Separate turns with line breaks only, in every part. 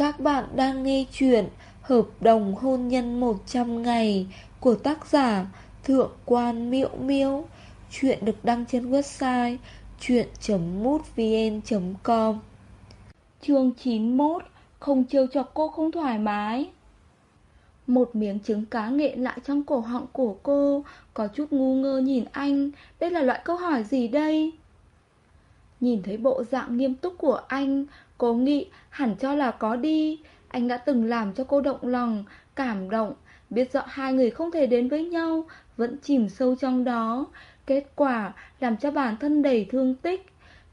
Các bạn đang nghe chuyện Hợp đồng hôn nhân 100 ngày của tác giả Thượng quan Miễu Miễu. Chuyện được đăng trên website chuyện.mútvn.com Chương 91 Không trêu cho cô không thoải mái Một miếng trứng cá nghẹn lại trong cổ họng của cô, Có chút ngu ngơ nhìn anh Đây là loại câu hỏi gì đây? Nhìn thấy bộ dạng nghiêm túc của anh cố nghị hẳn cho là có đi. Anh đã từng làm cho cô động lòng, Cảm động, Biết rõ hai người không thể đến với nhau, Vẫn chìm sâu trong đó. Kết quả làm cho bản thân đầy thương tích.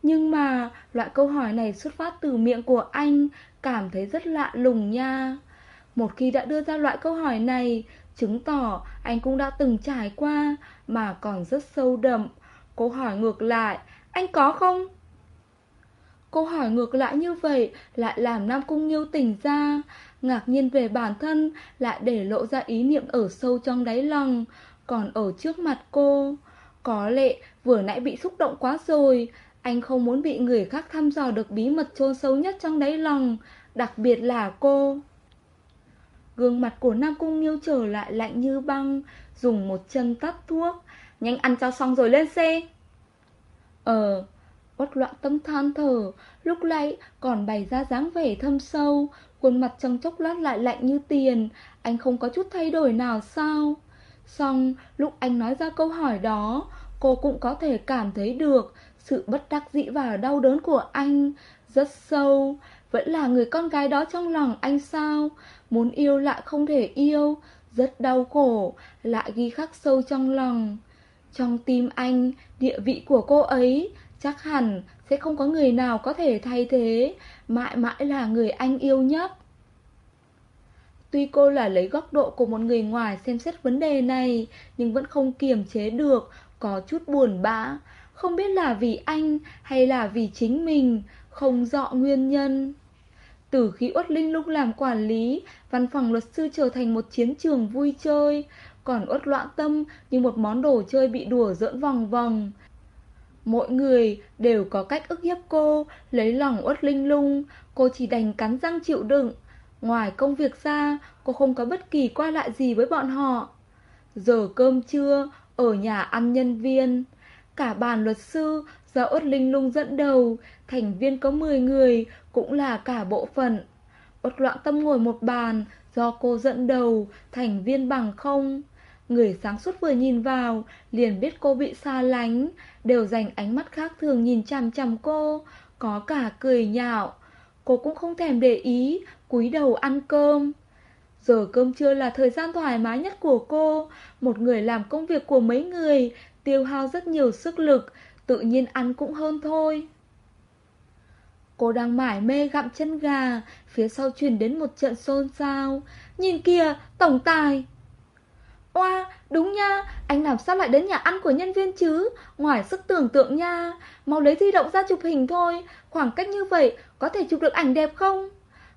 Nhưng mà loại câu hỏi này xuất phát từ miệng của anh, Cảm thấy rất lạ lùng nha. Một khi đã đưa ra loại câu hỏi này, Chứng tỏ anh cũng đã từng trải qua Mà còn rất sâu đậm. Cô hỏi ngược lại, Anh có không? Câu hỏi ngược lại như vậy lại làm Nam Cung Nghiêu tỉnh ra, ngạc nhiên về bản thân lại để lộ ra ý niệm ở sâu trong đáy lòng, còn ở trước mặt cô. Có lẽ vừa nãy bị xúc động quá rồi, anh không muốn bị người khác thăm dò được bí mật chôn sâu nhất trong đáy lòng, đặc biệt là cô. Gương mặt của Nam Cung Nghiêu trở lại lạnh như băng, dùng một chân tắt thuốc, nhanh ăn cho xong rồi lên xe. Ờ, Uất loạn tâm than thở, lúc nãy còn bày ra dáng vẻ thâm sâu, khuôn mặt trong chốc lát lại lạnh như tiền, anh không có chút thay đổi nào sao? Xong, lúc anh nói ra câu hỏi đó, cô cũng có thể cảm thấy được sự bất đắc dĩ và đau đớn của anh, rất sâu. Vẫn là người con gái đó trong lòng anh sao? Muốn yêu lại không thể yêu, rất đau khổ, lại ghi khắc sâu trong lòng. Trong tim anh, địa vị của cô ấy Chắc hẳn sẽ không có người nào có thể thay thế. Mãi mãi là người anh yêu nhất. Tuy cô là lấy góc độ của một người ngoài xem xét vấn đề này, Nhưng vẫn không kiềm chế được, Có chút buồn bã. Không biết là vì anh hay là vì chính mình, Không rõ nguyên nhân. Từ khi Uất Linh Lung làm quản lý, Văn phòng luật sư trở thành một chiến trường vui chơi. Còn Uất loạn tâm như một món đồ chơi bị đùa dỡn vòng vòng. Mỗi người đều có cách ức hiếp cô, lấy lòng uất linh lung, cô chỉ đành cắn răng chịu đựng. Ngoài công việc ra, cô không có bất kỳ qua lại gì với bọn họ. Giờ cơm trưa, ở nhà ăn nhân viên. Cả bàn luật sư do uất linh lung dẫn đầu, thành viên có 10 người, cũng là cả bộ phận. Uất loạn tâm ngồi một bàn, do cô dẫn đầu, thành viên bằng không. Người sáng suốt vừa nhìn vào, liền biết cô bị xa lánh, đều dành ánh mắt khác thường nhìn chằm chằm cô, có cả cười nhạo. Cô cũng không thèm để ý, cúi đầu ăn cơm. Giờ cơm trưa là thời gian thoải mái nhất của cô, một người làm công việc của mấy người, tiêu hao rất nhiều sức lực, tự nhiên ăn cũng hơn thôi. Cô đang mải mê gặm chân gà, phía sau truyền đến một trận xôn xao. Nhìn kìa, tổng tài! Oa, đúng nha, anh làm sao lại đến nhà ăn của nhân viên chứ? Ngoài sức tưởng tượng nha, mau lấy di động ra chụp hình thôi, khoảng cách như vậy có thể chụp được ảnh đẹp không?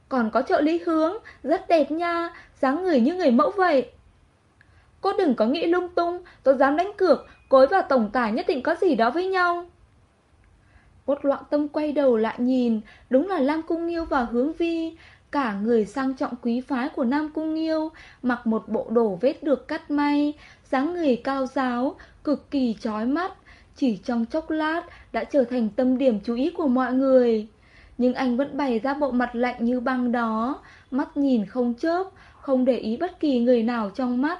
Còn có trợ lý hướng, rất đẹp nha, dáng người như người mẫu vậy. Cô đừng có nghĩ lung tung, tôi dám đánh cược, cối và tổng tài nhất định có gì đó với nhau. Cốt loạn tâm quay đầu lại nhìn, đúng là Lam Cung Nghiêu và Hướng Vi, Cả người sang trọng quý phái của Nam Cung Nghiêu, Mặc một bộ đồ vết được cắt may, dáng người cao giáo, Cực kỳ chói mắt, Chỉ trong chốc lát đã trở thành tâm điểm chú ý của mọi người. Nhưng anh vẫn bày ra bộ mặt lạnh như băng đó, Mắt nhìn không chớp, Không để ý bất kỳ người nào trong mắt.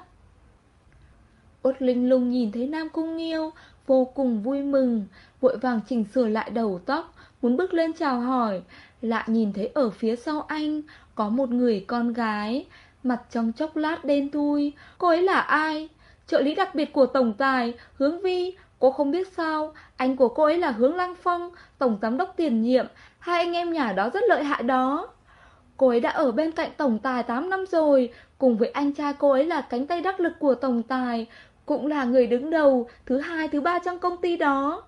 Út Linh Lung nhìn thấy Nam Cung Nghiêu, Vô cùng vui mừng, Vội vàng chỉnh sửa lại đầu tóc, Muốn bước lên chào hỏi lại nhìn thấy ở phía sau anh, Có một người con gái, Mặt trong chốc lát đen thui. Cô ấy là ai? Trợ lý đặc biệt của tổng tài, Hướng Vi. Cô không biết sao, Anh của cô ấy là Hướng Lăng Phong, Tổng giám đốc tiền nhiệm. Hai anh em nhà đó rất lợi hại đó. Cô ấy đã ở bên cạnh tổng tài 8 năm rồi, Cùng với anh trai cô ấy là cánh tay đắc lực của tổng tài, Cũng là người đứng đầu Thứ hai, thứ ba trong công ty đó.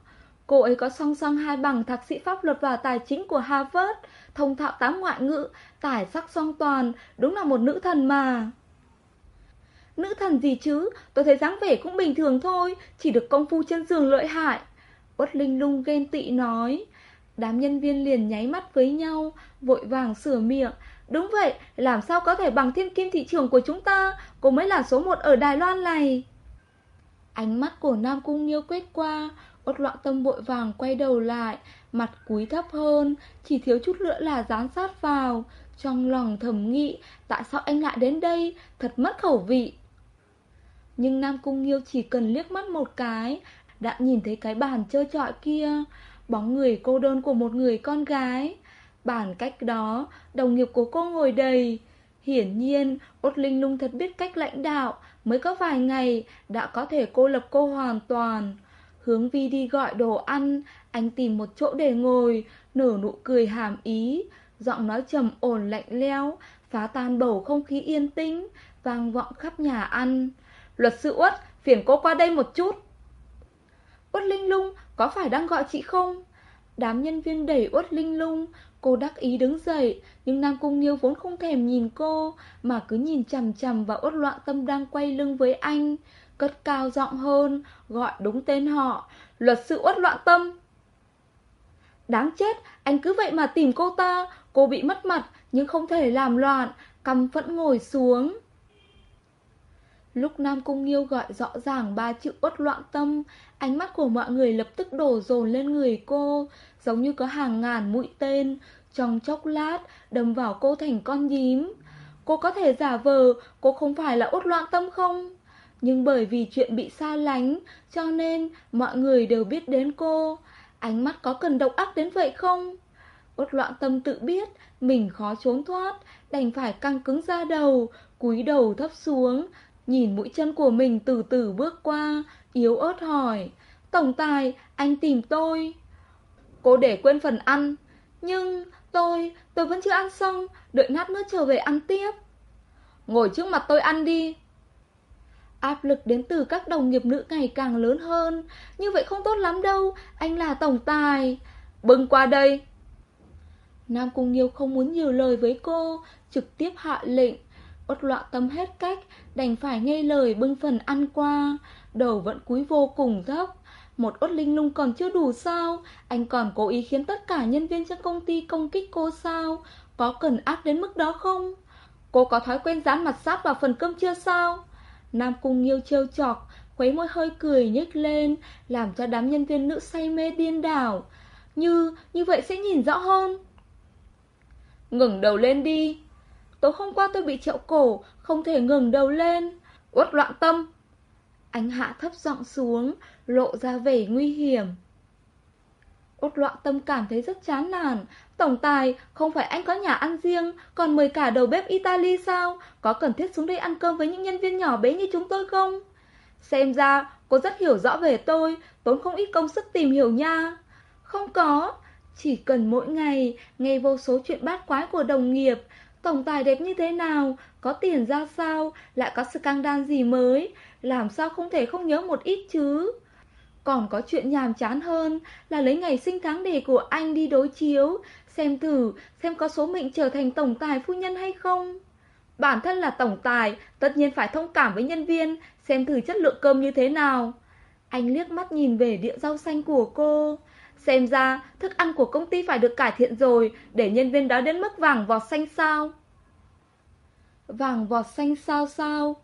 Cô ấy có song song hai bằng thạc sĩ pháp luật và tài chính của Harvard, thông thạo tám ngoại ngữ, tài sắc song toàn, đúng là một nữ thần mà. Nữ thần gì chứ, tôi thấy dáng vẻ cũng bình thường thôi, chỉ được công phu trên giường lợi hại. Uất Linh lung ghen tị nói. Đám nhân viên liền nháy mắt với nhau, vội vàng sửa miệng, Đúng vậy, làm sao có thể bằng thiên kim thị trường của chúng ta, cô mới là số một ở Đài Loan này. Ánh mắt của Nam Cung Nghiêu quét qua, Ốt loạn tâm vội vàng quay đầu lại, mặt cúi thấp hơn, chỉ thiếu chút nữa là dán sát vào. Trong lòng thầm nghĩ, tại sao anh lại đến đây, thật mất khẩu vị. Nhưng Nam Cung Nghiêu chỉ cần liếc mắt một cái, đã nhìn thấy cái bàn chơi trọi kia, bóng người cô đơn của một người con gái. Bàn cách đó, đồng nghiệp của cô ngồi đầy. Hiển nhiên, Ốt Linh Lung thật biết cách lãnh đạo, mới có vài ngày đã có thể cô lập cô hoàn toàn. Hướng Vi đi gọi đồ ăn, anh tìm một chỗ để ngồi, nở nụ cười hàm ý, giọng nói trầm ổn lạnh lẽo, phá tan bầu không khí yên tĩnh, vang vọng khắp nhà ăn. Luật sư Uất, phiền cô qua đây một chút. Uất Linh Lung, có phải đang gọi chị không? Đám nhân viên đẩy Uất Linh Lung, cô đắc ý đứng dậy, nhưng Nam Cung Nghiêu vốn không thèm nhìn cô, mà cứ nhìn chằm chằm vào Uất Loạn Tâm đang quay lưng với anh cất cao giọng hơn, gọi đúng tên họ, luật sư uất loạn tâm. Đáng chết, anh cứ vậy mà tìm cô ta, cô bị mất mặt nhưng không thể làm loạn, căm phẫn ngồi xuống. Lúc Nam Cung Nghiêu gọi rõ ràng ba chữ uất loạn tâm, ánh mắt của mọi người lập tức đổ dồn lên người cô, giống như có hàng ngàn mũi tên, trong chốc lát đâm vào cô thành con nhím. Cô có thể giả vờ cô không phải là uất loạn tâm không? Nhưng bởi vì chuyện bị xa lánh Cho nên mọi người đều biết đến cô. Ánh mắt có cần độc ác đến vậy không? Út loạn tâm tự biết Mình khó trốn thoát Đành phải căng cứng ra đầu cúi đầu thấp xuống Nhìn mũi chân của mình từ từ bước qua Yếu ớt hỏi Tổng tài, anh tìm tôi. Cô để quên phần ăn. Nhưng tôi, tôi vẫn chưa ăn xong Đợi nát nữa trở về ăn tiếp. Ngồi trước mặt tôi ăn đi. Áp lực đến từ các đồng nghiệp nữ ngày càng lớn hơn. Như vậy không tốt lắm đâu, Anh là tổng tài. Bưng qua đây. Nam Cung Nghiêu không muốn nhiều lời với cô, Trực tiếp hạ lệnh. Uất loạn tâm hết cách, Đành phải nghe lời bưng phần ăn qua. Đầu vẫn cúi vô cùng thấp Một ốt linh lung còn chưa đủ sao? Anh còn cố ý khiến tất cả nhân viên trong công ty công kích cô sao? Có cần ác đến mức đó không? Cô có thói quen dán mặt sát vào phần cơm chưa sao? Nam Cung Nghiêu trêu chọc, khuấy môi hơi cười nhếch lên, làm cho đám nhân viên nữ say mê điên đảo. Như, như vậy sẽ nhìn rõ hơn. Ngừng đầu lên đi. Tối hôm qua tôi bị triệu cổ, không thể ngừng đầu lên. Uất loạn tâm. Anh hạ thấp giọng xuống, lộ ra vẻ nguy hiểm. Út loạn tâm cảm thấy rất chán nản Tổng tài, không phải anh có nhà ăn riêng Còn mời cả đầu bếp Italy sao? Có cần thiết xuống đây ăn cơm với những nhân viên nhỏ bé như chúng tôi không? Xem ra cô rất hiểu rõ về tôi Tốn không ít công sức tìm hiểu nha. Không có. Chỉ cần mỗi ngày nghe vô số chuyện bát quái của đồng nghiệp Tổng tài đẹp như thế nào Có tiền ra sao Lại có scandal gì mới Làm sao không thể không nhớ một ít chứ? Còn có chuyện nhàm chán hơn là lấy ngày sinh tháng đề của anh đi đối chiếu, xem thử xem có số mệnh trở thành tổng tài phu nhân hay không. Bản thân là tổng tài, tất nhiên phải thông cảm với nhân viên, xem thử chất lượng cơm như thế nào. Anh liếc mắt nhìn về địa rau xanh của cô. Xem ra, thức ăn của công ty phải được cải thiện rồi, để nhân viên đó đến mức vàng vọt xanh sao. Vàng vọt xanh sao sao?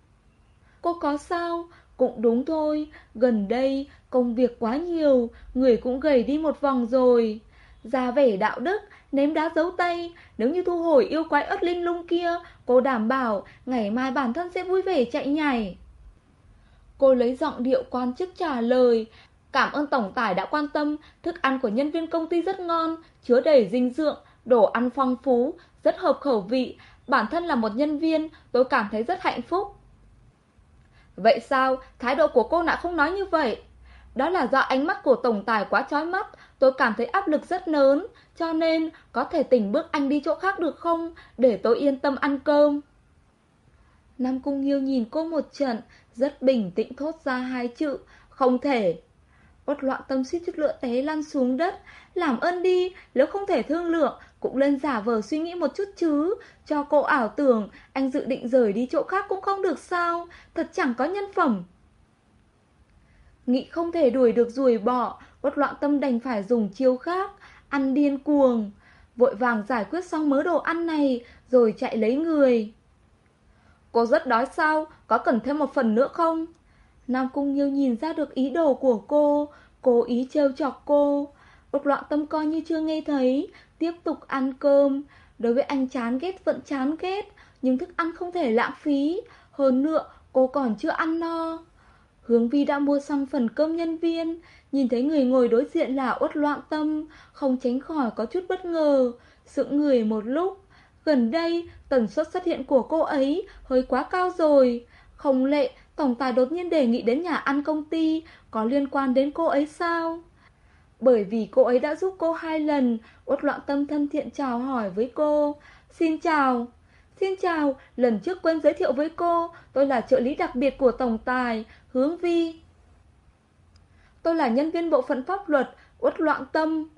Cô có sao? Cũng đúng thôi, gần đây công việc quá nhiều, người cũng gầy đi một vòng rồi. Ra vẻ đạo đức, ném đá giấu tay, nếu như thu hồi yêu quái ớt linh lung kia, cô đảm bảo ngày mai bản thân sẽ vui vẻ chạy nhảy. Cô lấy giọng điệu quan chức trả lời, cảm ơn tổng tài đã quan tâm, thức ăn của nhân viên công ty rất ngon, chứa đầy dinh dưỡng, đồ ăn phong phú, rất hợp khẩu vị, bản thân là một nhân viên, tôi cảm thấy rất hạnh phúc. Vậy sao, thái độ của cô lại không nói như vậy? Đó là do ánh mắt của tổng tài quá chói mắt, tôi cảm thấy áp lực rất lớn, cho nên có thể tỉnh bước anh đi chỗ khác được không, để tôi yên tâm ăn cơm. Nam Cung Nghiêu nhìn cô một trận, rất bình tĩnh thốt ra hai chữ, không thể. Bất loạn tâm suýt chút lựa té lăn xuống đất, làm ơn đi, nếu không thể thương lượng, cũng lên giả vờ suy nghĩ một chút chứ. Cho cô ảo tưởng Anh dự định rời đi chỗ khác cũng không được sao? Thật chẳng có nhân phẩm. Nghĩ không thể đuổi được rùi bỏ Bất loạn tâm đành phải dùng chiêu khác Ăn điên cuồng vội vàng giải quyết xong mớ đồ ăn này, rồi chạy lấy người. Cô rất đói sao, có cần thêm một phần nữa không? Nam Cung Nhiêu nhìn ra được ý đồ của cô, cố ý trêu chọc cô. Uất loạn tâm coi như chưa nghe thấy, tiếp tục ăn cơm. Đối với anh chán ghét vẫn chán ghét, nhưng thức ăn không thể lãng phí. Hơn nữa, cô còn chưa ăn no. Hướng Vi đã mua xong phần cơm nhân viên, nhìn thấy người ngồi đối diện là uất loạn tâm, không tránh khỏi có chút bất ngờ, sững người một lúc. Gần đây, tần suất xuất hiện của cô ấy hơi quá cao rồi. Không lệ, tổng tài đột nhiên đề nghị đến nhà ăn công ty, có liên quan đến cô ấy sao? Bởi vì cô ấy đã giúp cô hai lần, uất loạn tâm thân thiện chào hỏi với cô. Xin chào. Xin chào, lần trước quên giới thiệu với cô, tôi là trợ lý đặc biệt của tổng tài, Hướng Vi. Tôi là nhân viên bộ phận pháp luật, uất loạn tâm.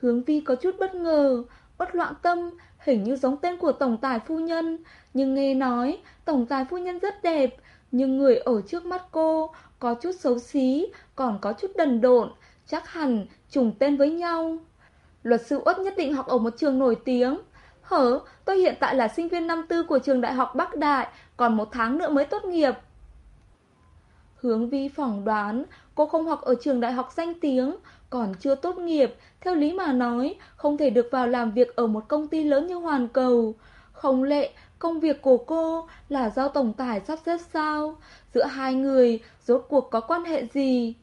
Hướng Vi có chút bất ngờ, uất loạn tâm hình như giống tên của tổng tài phu nhân, nhưng nghe nói tổng tài phu nhân rất đẹp, nhưng người ở trước mắt cô có chút xấu xí, còn có chút đần độn, chắc hẳn trùng tên với nhau. Luật sư Uất nhất định học ở một trường nổi tiếng. Hở, tôi hiện tại là sinh viên năm tư của trường đại học Bắc Đại, còn một tháng nữa mới tốt nghiệp. Hướng vi phỏng đoán, cô không học ở trường đại học danh tiếng, còn chưa tốt nghiệp, theo lý mà nói, không thể được vào làm việc ở một công ty lớn như Hoàn Cầu. Không lệ, công việc của cô là do tổng tài sắp xếp sao? Giữa hai người, rốt cuộc có quan hệ gì?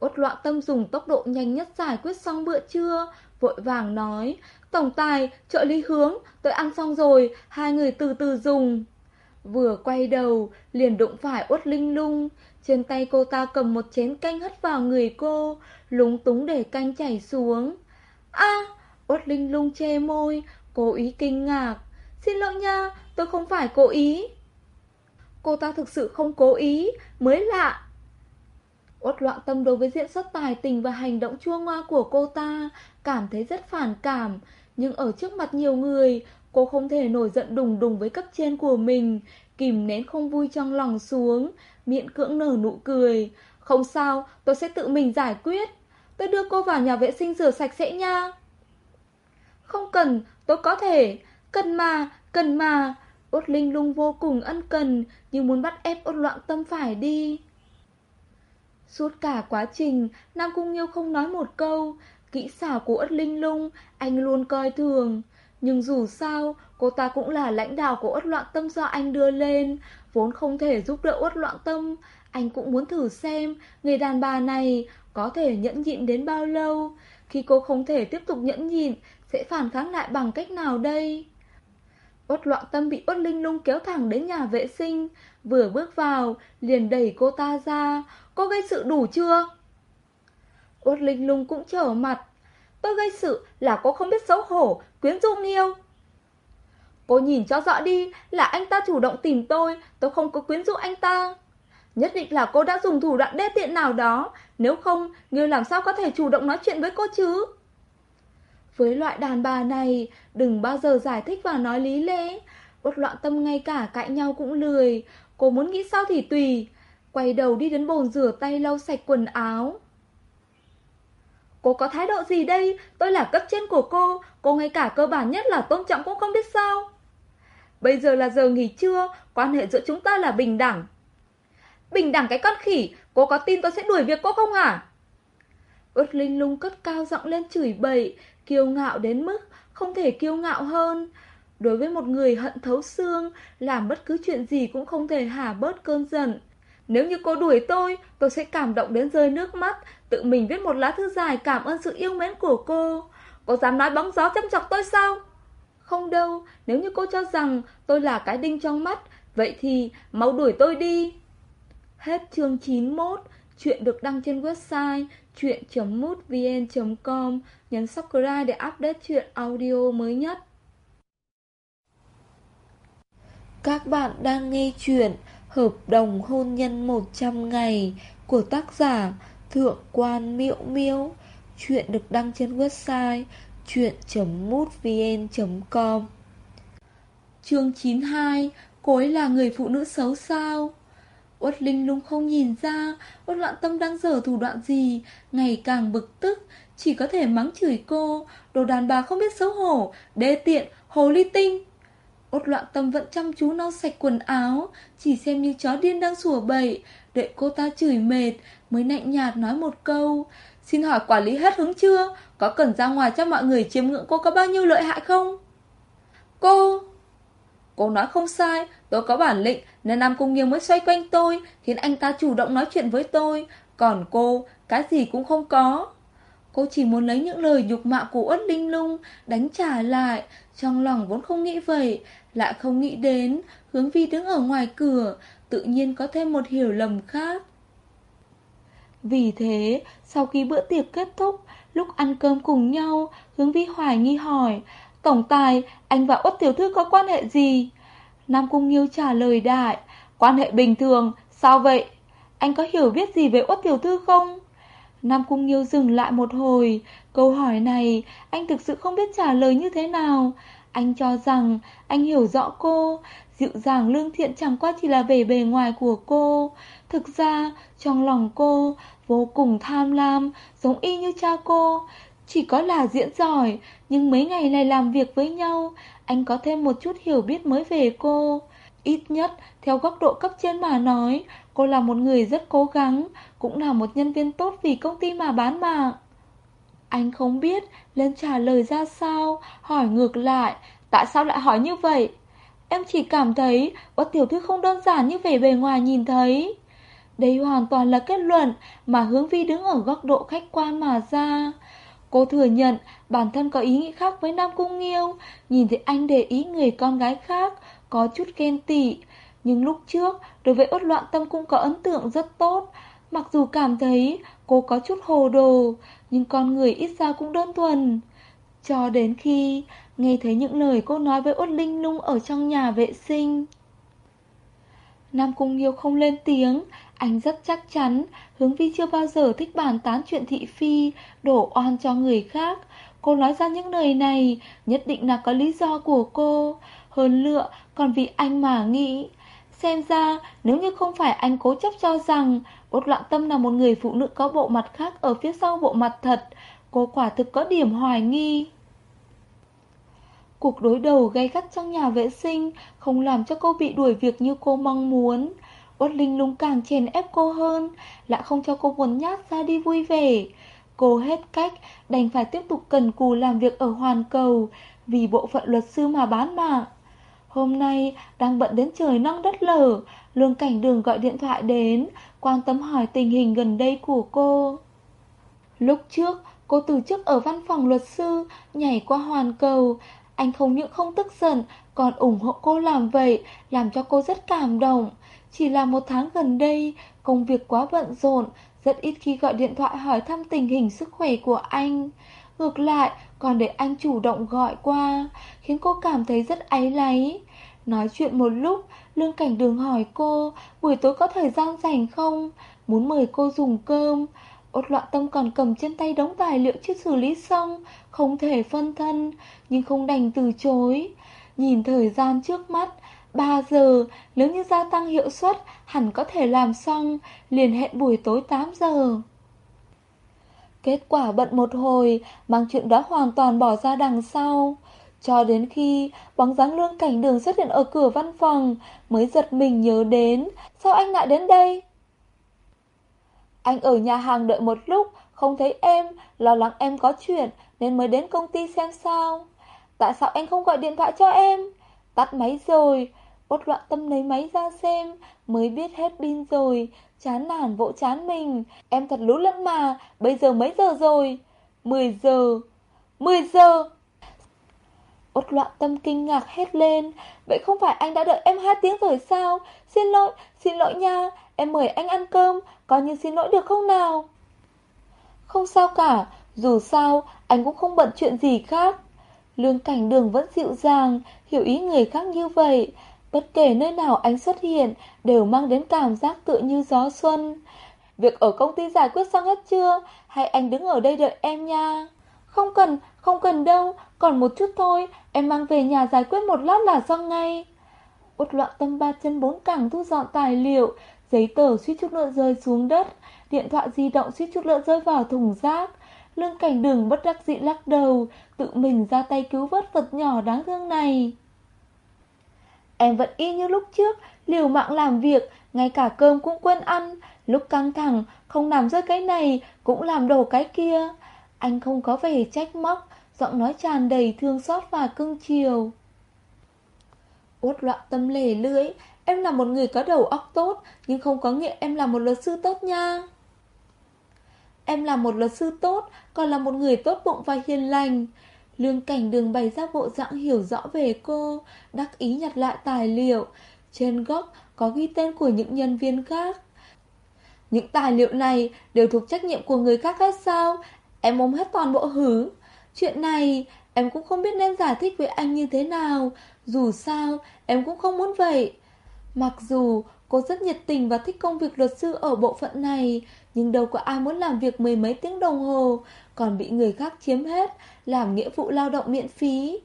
Uất loạn tâm dùng tốc độ nhanh nhất giải quyết xong bữa trưa, vội vàng nói, Tổng tài, trợ lý hướng, tôi ăn xong rồi, hai người từ từ dùng. Vừa quay đầu, liền đụng phải Uất Linh Lung, trên tay cô ta cầm một chén canh hất vào người cô, lúng túng để canh chảy xuống. a à, Linh Lung che môi, cố ý kinh ngạc. Xin lỗi nha, tôi không phải cố ý. Cô ta thực sự không cố ý, mới lạ. Út loạn tâm đối với diễn xuất tài tình và hành động chua ngoa của cô ta, cảm thấy rất phản cảm. Nhưng ở trước mặt nhiều người, cô không thể nổi giận đùng đùng với cấp trên của mình, kìm nén không vui trong lòng xuống, miệng cưỡng nở nụ cười. Không sao, tôi sẽ tự mình giải quyết. Tôi đưa cô vào nhà vệ sinh rửa sạch sẽ nha. Không cần, tôi có thể. Cần mà, cần mà. Út Linh lung vô cùng ân cần, nhưng muốn bắt ép út loạn tâm phải đi. Suốt cả quá trình, Nam Cung Nghiêu không nói một câu, kỹ xảo của Ất Linh Lung, anh luôn coi thường. Nhưng dù sao, cô ta cũng là lãnh đạo của Ất Loạn Tâm do anh đưa lên, vốn không thể giúp đỡ uất Loạn Tâm. Anh cũng muốn thử xem người đàn bà này có thể nhẫn nhịn đến bao lâu. Khi cô không thể tiếp tục nhẫn nhịn, sẽ phản kháng lại bằng cách nào đây? Uất loạn tâm bị Uất Linh Lung kéo thẳng đến nhà vệ sinh Vừa bước vào Liền đẩy cô ta ra Cô gây sự đủ chưa Uất Linh Lung cũng trở mặt Tôi gây sự là cô không biết xấu hổ Quyến rũ nghiêu Cô nhìn cho rõ đi Là anh ta chủ động tìm tôi Tôi không có quyến rũ anh ta Nhất định là cô đã dùng thủ đoạn đê tiện nào đó Nếu không người làm sao có thể chủ động nói chuyện với cô chứ với loại đàn bà này, đừng bao giờ giải thích và nói lý lẽ. Bất loạn tâm ngay cả cãi nhau cũng lười. Cô muốn nghĩ sao thì tùy. Quay đầu đi đến bồn rửa tay lau sạch quần áo. Cô có thái độ gì đây? Tôi là cấp trên của cô. Cô ngay cả cơ bản nhất là tôn trọng cũng không biết sao. Bây giờ là giờ nghỉ trưa, quan hệ giữa chúng ta là bình đẳng. Bình đẳng cái con khỉ, cô có tin tôi sẽ đuổi việc cô không hả? Út Linh lung cất cao giọng lên chửi bậy, kiêu ngạo đến mức không thể kiêu ngạo hơn. Đối với một người hận thấu xương, làm bất cứ chuyện gì cũng không thể hả bớt cơn giận. Nếu như cô đuổi tôi, tôi sẽ cảm động đến rơi nước mắt, tự mình viết một lá thư dài cảm ơn sự yêu mến của cô. Cô dám nói bóng gió chăm chọc tôi sao? Không đâu, nếu như cô cho rằng tôi là cái đinh trong mắt, vậy thì mau đuổi tôi đi. Hết chương 91, chuyện được đăng trên website chuyện.mútvn.com Nhấn subscribe để update chuyện audio mới nhất. Các bạn đang nghe chuyện Hợp đồng hôn nhân 100 ngày của tác giả Thượng quan Miệu Miêu Chuyện được đăng trên website chuyện.mútvn.com Chương 92 Cô ấy là người phụ nữ xấu sao? Uất Linh lung không nhìn ra Uất loạn tâm đang dở thủ đoạn gì Ngày càng bực tức Chỉ có thể mắng chửi cô Đồ đàn bà không biết xấu hổ Đê tiện, hồ ly tinh Uất loạn tâm vẫn chăm chú lau sạch quần áo Chỉ xem như chó điên đang sủa bậy Đợi cô ta chửi mệt Mới nạnh nhạt nói một câu Xin hỏi quản lý hết hứng chưa? Có cần ra ngoài cho mọi người chiêm ngưỡng cô có bao nhiêu lợi hại không? Cô? Cô nói không sai, Tôi có bản lĩnh nên Nam Cung Nghiêng mới xoay quanh tôi, Khiến anh ta chủ động nói chuyện với tôi. Còn cô, Cái gì cũng không có. Cô chỉ muốn lấy những lời nhục mạ của Uất Linh Lung, Đánh trả lại. Trong lòng vốn không nghĩ vậy, Lại không nghĩ đến Hướng Vi đứng ở ngoài cửa, Tự nhiên có thêm một hiểu lầm khác. Vì thế Sau khi bữa tiệc kết thúc Lúc ăn cơm cùng nhau Hướng Vi hoài nghi hỏi Tổng tài, anh và Uất Tiểu Thư có quan hệ gì? Nam Cung Nghiêu trả lời đại Quan hệ bình thường, sao vậy? Anh có hiểu biết gì về Uất Tiểu Thư không? Nam Cung Nghiêu dừng lại một hồi Câu hỏi này Anh thực sự không biết trả lời như thế nào Anh cho rằng anh hiểu rõ cô Dịu dàng lương thiện chẳng qua chỉ là vẻ bề ngoài của cô Thực ra trong lòng cô Vô cùng tham lam Giống y như cha cô Chỉ có là diễn giỏi Nhưng mấy ngày này làm việc với nhau Anh có thêm một chút hiểu biết mới về cô Ít nhất, theo góc độ cấp trên mà nói, cô là một người rất cố gắng, cũng là một nhân viên tốt vì công ty mà bán mạng. Anh không biết lên trả lời ra sao, hỏi ngược lại, tại sao lại hỏi như vậy? Em chỉ cảm thấy Uất tiểu thư không đơn giản như vẻ bề ngoài nhìn thấy. Đây hoàn toàn là kết luận mà hướng vi đứng ở góc độ khách quan mà ra. Cô thừa nhận bản thân có ý nghĩ khác với Nam Cung Nghiêu, nhìn thấy anh để ý người con gái khác, có chút ghen tị. Nhưng lúc trước, đối với ốt loạn tâm cũng có ấn tượng rất tốt. Mặc dù cảm thấy cô có chút hồ đồ, nhưng con người ít ra cũng đơn thuần. Cho đến khi nghe thấy những lời cô nói với ốt linh lung ở trong nhà vệ sinh. Nam Cung Nghiêu không lên tiếng, anh rất chắc chắn Hướng Vi chưa bao giờ thích bàn tán chuyện thị phi, đổ oan cho người khác. Cô nói ra những lời này, nhất định là có lý do của cô. Hơn nữa, còn vì anh mà nghĩ. Xem ra, nếu như không phải anh cố chấp cho rằng Út loạn tâm là một người phụ nữ có bộ mặt khác ở phía sau bộ mặt thật, cô quả thực có điểm hoài nghi. Cuộc đối đầu gay gắt trong nhà vệ sinh không làm cho cô bị đuổi việc như cô mong muốn. uất Linh lung càng chèn ép cô hơn, lại không cho cô muốn nhát ra đi vui vẻ. Cô hết cách, đành phải tiếp tục cần cù làm việc ở hoàn cầu, vì bộ phận luật sư mà bán mạng. Hôm nay đang bận đến trời nong đất lở Lương cảnh đường gọi điện thoại đến Quan tâm hỏi tình hình gần đây của cô Lúc trước Cô từ chức ở văn phòng luật sư Nhảy qua hoàn cầu anh không những không tức giận, Còn ủng hộ cô làm vậy, Làm cho cô rất cảm động. Chỉ là một tháng gần đây, Công việc quá bận rộn, Rất ít khi gọi điện thoại hỏi thăm tình hình sức khỏe của anh. Ngược lại, còn để anh chủ động gọi qua, Khiến cô cảm thấy rất áy náy. Nói chuyện một lúc, Lương cảnh đường hỏi cô, Buổi tối có thời gian rảnh không? Muốn mời cô dùng cơm. Ốt loạn tâm còn cầm trên tay đống tài liệu chưa xử lý xong, Không thể phân thân, Nhưng không đành từ chối. Nhìn thời gian trước mắt 3 giờ, Nếu như gia tăng hiệu suất, Hẳn có thể làm xong, Liền hẹn buổi tối 8 giờ. Kết quả bận một hồi, Mang chuyện đó hoàn toàn bỏ ra đằng sau. Cho đến khi bóng dáng lương cảnh đường xuất hiện ở cửa văn phòng, Mới giật mình nhớ đến, Sao anh lại đến đây? Anh ở nhà hàng đợi một lúc Không thấy em Lo lắng em có chuyện Nên mới đến công ty xem sao. Tại sao anh không gọi điện thoại cho em? Tắt máy rồi Bốt loạn tâm lấy máy ra xem Mới biết hết pin rồi Chán nản vỗ chán mình. Em thật lú lẫn mà Bây giờ mấy giờ rồi? 10 giờ. 10 giờ. Út loạn tâm kinh ngạc hết lên Vậy không phải anh đã đợi em 2 tiếng rồi sao? Xin lỗi, xin lỗi nha Em mời anh ăn cơm Coi như xin lỗi được không nào? Không sao cả Dù sao anh cũng không bận chuyện gì khác. Lương cảnh đường vẫn dịu dàng Hiểu ý người khác như vậy. Bất kể nơi nào anh xuất hiện Đều mang đến cảm giác tựa như gió xuân. Việc ở công ty giải quyết xong hết chưa? Hay anh đứng ở đây đợi em nha? Không cần, không cần đâu Còn một chút thôi Em mang về nhà giải quyết một lát là xong ngay. Út loạn tâm ba chân bốn cẳng thu dọn tài liệu Giấy tờ suýt chút nữa rơi xuống đất, Điện thoại di động suýt chút nữa rơi vào thùng rác. Lương cảnh đường bất đắc dĩ lắc đầu, Tự mình ra tay cứu vớt vật nhỏ đáng thương này. Em vẫn y như lúc trước, Liều mạng làm việc, Ngay cả cơm cũng quên ăn. Lúc căng thẳng, Không làm rơi cái này, Cũng làm đổ cái kia. Anh không có vẻ trách móc, Giọng nói tràn đầy thương xót và cưng chiều. Uất loạn tâm lề lưỡi Em là một người có đầu óc tốt, Nhưng không có nghĩa em là một luật sư tốt nha. Em là một luật sư tốt, Còn là một người tốt bụng và hiền lành. Lương cảnh đường bày ra bộ dạng hiểu rõ về cô, Đắc ý nhặt lại tài liệu. Trên góc có ghi tên của những nhân viên khác. Những tài liệu này đều thuộc trách nhiệm của người khác hết sao? Em ôm hết toàn bộ hứ Chuyện này em cũng không biết nên giải thích với anh như thế nào. Dù sao, em cũng không muốn vậy. Mặc dù cô rất nhiệt tình và thích công việc luật sư ở bộ phận này, Nhưng đâu có ai muốn làm việc mười mấy tiếng đồng hồ, Còn bị người khác chiếm hết, Làm nghĩa vụ lao động miễn phí.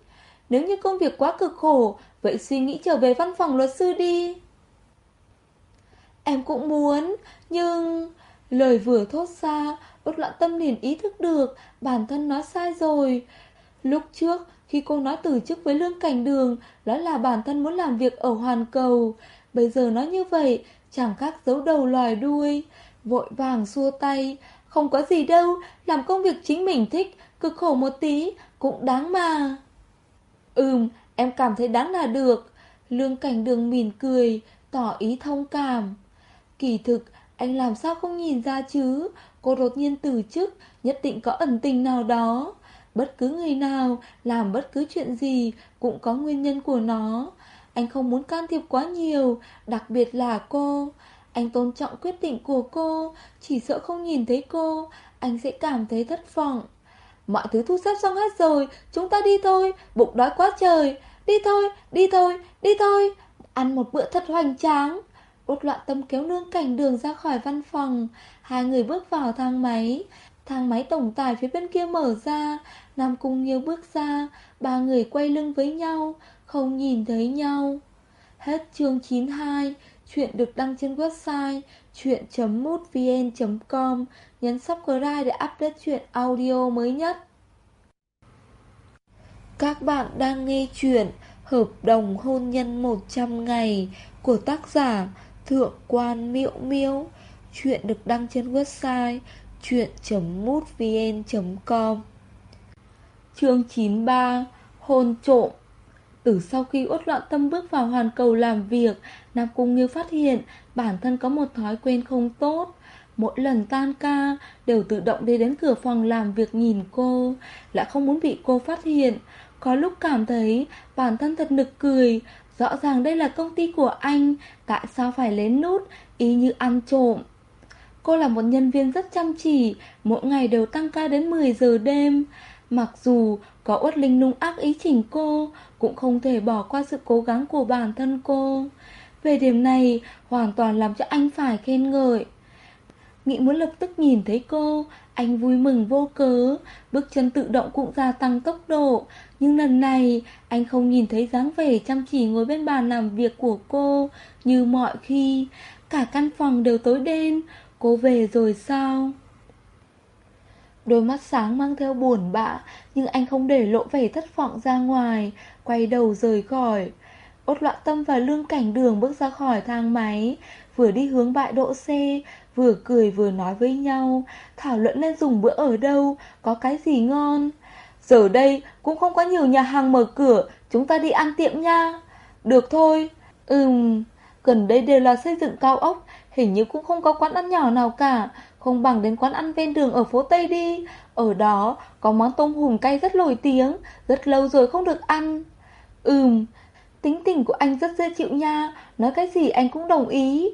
Nếu như công việc quá cực khổ, Vậy suy nghĩ trở về văn phòng luật sư đi. Em cũng muốn, Nhưng Lời vừa thốt ra Út loạn tâm liền ý thức được Bản thân nói sai rồi. Lúc trước, khi cô nói từ chức với lương cảnh đường, Đó là bản thân muốn làm việc ở hoàn cầu. Bây giờ nói như vậy, Chẳng khác giấu đầu lòi đuôi. Vội vàng xua tay, Không có gì đâu, Làm công việc chính mình thích, Cực khổ một tí, Cũng đáng mà. Ừm, em cảm thấy đáng là được. Lương cảnh đường mỉm cười, Tỏ ý thông cảm. Kỳ thực, anh làm sao không nhìn ra chứ? Cô đột nhiên từ chức, Nhất định có ẩn tình nào đó. Bất cứ người nào, làm bất cứ chuyện gì, Cũng có nguyên nhân của nó. Anh không muốn can thiệp quá nhiều Đặc biệt là cô. Anh tôn trọng quyết định của cô Chỉ sợ không nhìn thấy cô Anh sẽ cảm thấy thất vọng. Mọi thứ thu xếp xong hết rồi Chúng ta đi thôi Bụng đói quá trời. Đi thôi, đi thôi, đi thôi. Ăn một bữa thật hoành tráng. Út loạn tâm kéo nương cảnh đường ra khỏi văn phòng. Hai người bước vào thang máy. Thang máy tổng tài phía bên kia mở ra. Nam Cung Nghiêu bước ra. Ba người quay lưng với nhau. Không nhìn thấy nhau. Hết chương 92 Chuyện được đăng trên website chuyện.mútvn.com Nhấn subscribe để update chuyện audio mới nhất. Các bạn đang nghe chuyện Hợp đồng hôn nhân 100 ngày Của tác giả Thượng quan Miệu Miêu Chuyện được đăng trên website chuyện.mútvn.com Chương 93 Hôn trộm. Từ sau khi uất loạn tâm bước vào hoàn cầu làm việc, Nam Cung Nghiêu phát hiện bản thân có một thói quen không tốt. Mỗi lần tan ca, đều tự động đi đến cửa phòng làm việc nhìn cô, Lại không muốn bị cô phát hiện. Có lúc cảm thấy bản thân thật nực cười, Rõ ràng đây là công ty của anh, Tại sao phải lén nút Ý như ăn trộm. Cô là một nhân viên rất chăm chỉ, Mỗi ngày đều tăng ca đến 10 giờ đêm. Mặc dù có uất linh lung ác ý chỉnh cô, Cũng không thể bỏ qua sự cố gắng của bản thân cô. Về điểm này, Hoàn toàn làm cho anh phải khen ngợi. Nghĩ muốn lập tức nhìn thấy cô, Anh vui mừng vô cớ. Bước chân tự động cũng gia tăng tốc độ. Nhưng lần này, Anh không nhìn thấy dáng vẻ chăm chỉ ngồi bên bàn làm việc của cô. Như mọi khi, Cả căn phòng đều tối đen. Cô về rồi sao? Đôi mắt sáng mang theo buồn bã, Nhưng anh không để lộ vẻ thất vọng ra ngoài, Quay đầu rời khỏi. Ốt loạn tâm và lương cảnh đường bước ra khỏi thang máy, Vừa đi hướng bãi đỗ xe, Vừa cười vừa nói với nhau, Thảo luận lên dùng bữa ở đâu, Có cái gì ngon? Giờ đây cũng không có nhiều nhà hàng mở cửa, Chúng ta đi ăn tiệm nha. Được thôi. Ừm, Gần đây đều là xây dựng cao ốc, Hình như cũng không có quán ăn nhỏ nào cả không bằng đến quán ăn ven đường ở phố Tây đi. Ở đó có món tôm hùm cay rất nổi tiếng, Rất lâu rồi không được ăn. Ừm, Tính tình của anh rất dễ chịu nha. Nói cái gì anh cũng đồng ý.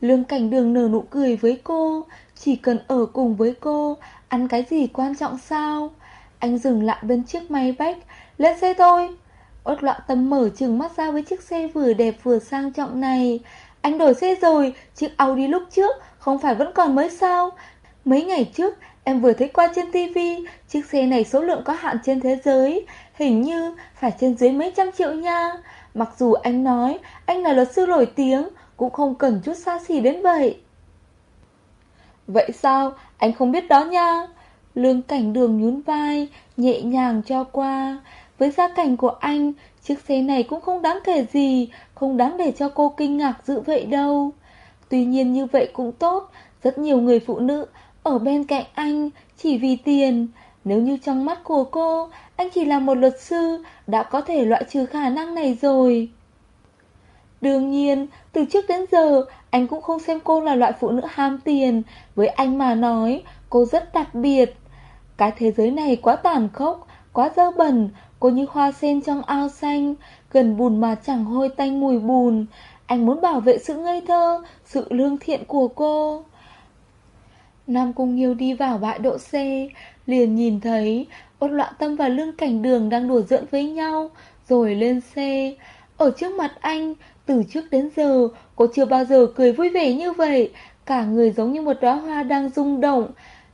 Lương cảnh đường nở nụ cười với cô. Chỉ cần ở cùng với cô, Ăn cái gì quan trọng sao? Anh dừng lại bên chiếc máy bách. Lên xe thôi. Ốt loạn tâm mở trừng mắt ra với chiếc xe vừa đẹp vừa sang trọng này. Anh đổi xe rồi. Chiếc Audi lúc trước không phải vẫn còn mới sao Mấy ngày trước em vừa thấy qua trên tivi Chiếc xe này số lượng có hạn trên thế giới Hình như phải trên dưới mấy trăm triệu nha Mặc dù anh nói Anh là luật sư nổi tiếng cũng không cần chút xa xỉ đến vậy. Vậy sao? Anh không biết đó nha. Lương cảnh đường nhún vai, nhẹ nhàng cho qua. Với gia cảnh của anh, chiếc xe này cũng không đáng kể gì, không đáng để cho cô kinh ngạc dữ vậy đâu. Tuy nhiên như vậy cũng tốt, rất nhiều người phụ nữ ở bên cạnh anh chỉ vì tiền. Nếu như trong mắt của cô, anh chỉ là một luật sư, đã có thể loại trừ khả năng này rồi. Đương nhiên, từ trước đến giờ, anh cũng không xem cô là loại phụ nữ ham tiền. Với anh mà nói, cô rất đặc biệt. Cái thế giới này quá tàn khốc, quá dơ bẩn, cô như hoa sen trong ao xanh, gần bùn mà chẳng hôi tanh mùi bùn. Anh muốn bảo vệ sự ngây thơ, sự lương thiện của cô. Nam Cung Nghiêu đi vào bãi đỗ xe, liền nhìn thấy Ốt loạn tâm và lương cảnh đường đang đùa giỡn với nhau, rồi lên xe. Ở trước mặt anh, từ trước đến giờ, cô chưa bao giờ cười vui vẻ như vậy, cả người giống như một đóa hoa đang rung động.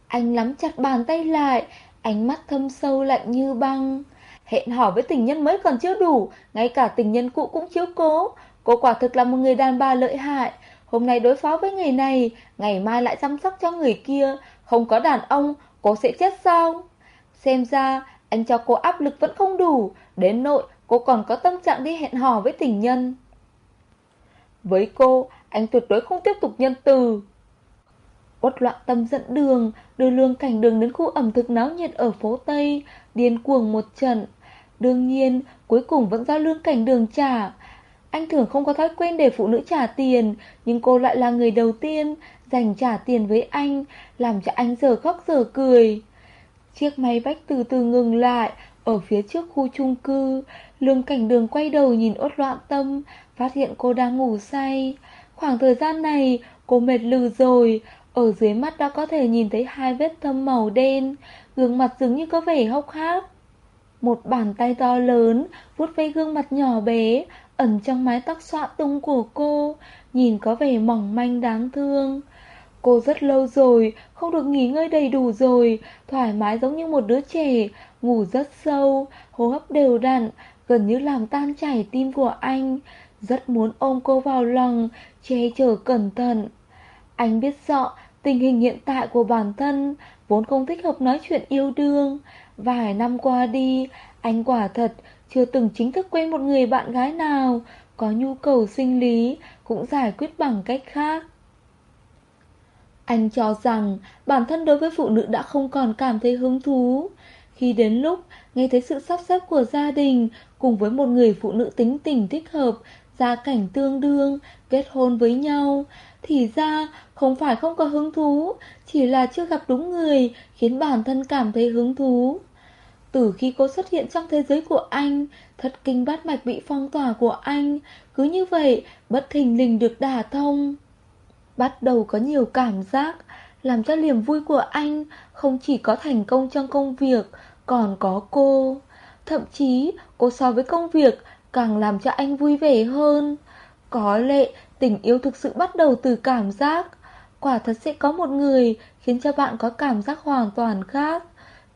Anh nắm chặt bàn tay lại, ánh mắt thâm sâu lạnh như băng. Hẹn hò với tình nhân mới còn chưa đủ, ngay cả tình nhân cũ cũng chiếu cố. Cô quả thực là một người đàn bà lợi hại. Hôm nay đối phó với người này, ngày mai lại chăm sóc cho người kia. Không có đàn ông, cô sẽ chết sao? Xem ra, anh cho cô áp lực vẫn không đủ, đến nội cô còn có tâm trạng đi hẹn hò với tình nhân. Với cô, anh tuyệt đối không tiếp tục nhân từ. Uất loạn tâm dẫn đường, đưa lương cảnh đường đến khu ẩm thực náo nhiệt ở phố Tây, điên cuồng một trận. Đương nhiên, cuối cùng vẫn do lương cảnh đường trả. Anh thường không có thói quen để phụ nữ trả tiền, nhưng cô lại là người đầu tiên dành trả tiền với anh, làm cho anh giờ khóc giờ cười. Chiếc máy bách từ từ ngừng lại, ở phía trước khu chung cư, lương cảnh đường quay đầu nhìn ốt loạn tâm, phát hiện cô đang ngủ say. Khoảng thời gian này, cô mệt lừ rồi, ở dưới mắt đã có thể nhìn thấy hai vết thâm màu đen, gương mặt dường như có vẻ hốc hác. Một bàn tay to lớn, vuốt ve gương mặt nhỏ bé, ẩn trong mái tóc xõa tung của cô, nhìn có vẻ mỏng manh đáng thương. Cô rất lâu rồi, không được nghỉ ngơi đầy đủ rồi, thoải mái giống như một đứa trẻ, ngủ rất sâu, hô hấp đều đặn, gần như làm tan chảy tim của anh, rất muốn ôm cô vào lòng, che chở cẩn thận. Anh biết rõ tình hình hiện tại của bản thân, vốn không thích hợp nói chuyện yêu đương. Vài năm qua đi, anh quả thật chưa từng chính thức quen một người bạn gái nào, có nhu cầu sinh lý, cũng giải quyết bằng cách khác. Anh cho rằng bản thân đối với phụ nữ đã không còn cảm thấy hứng thú. Khi đến lúc nghe thấy sự sắp xếp của gia đình cùng với một người phụ nữ tính tình thích hợp, gia cảnh tương đương, kết hôn với nhau, thì ra không phải không có hứng thú, chỉ là chưa gặp đúng người khiến bản thân cảm thấy hứng thú. Từ khi cô xuất hiện trong thế giới của anh, thất kinh bát mạch bị phong tỏa của anh, cứ như vậy bất thình lình được đả thông. Bắt đầu có nhiều cảm giác, làm cho niềm vui của anh không chỉ có thành công trong công việc, còn có cô. Thậm chí, cô so với công việc càng làm cho anh vui vẻ hơn. Có lệ tình yêu thực sự bắt đầu từ cảm giác. Quả thật sẽ có một người khiến cho bạn có cảm giác hoàn toàn khác.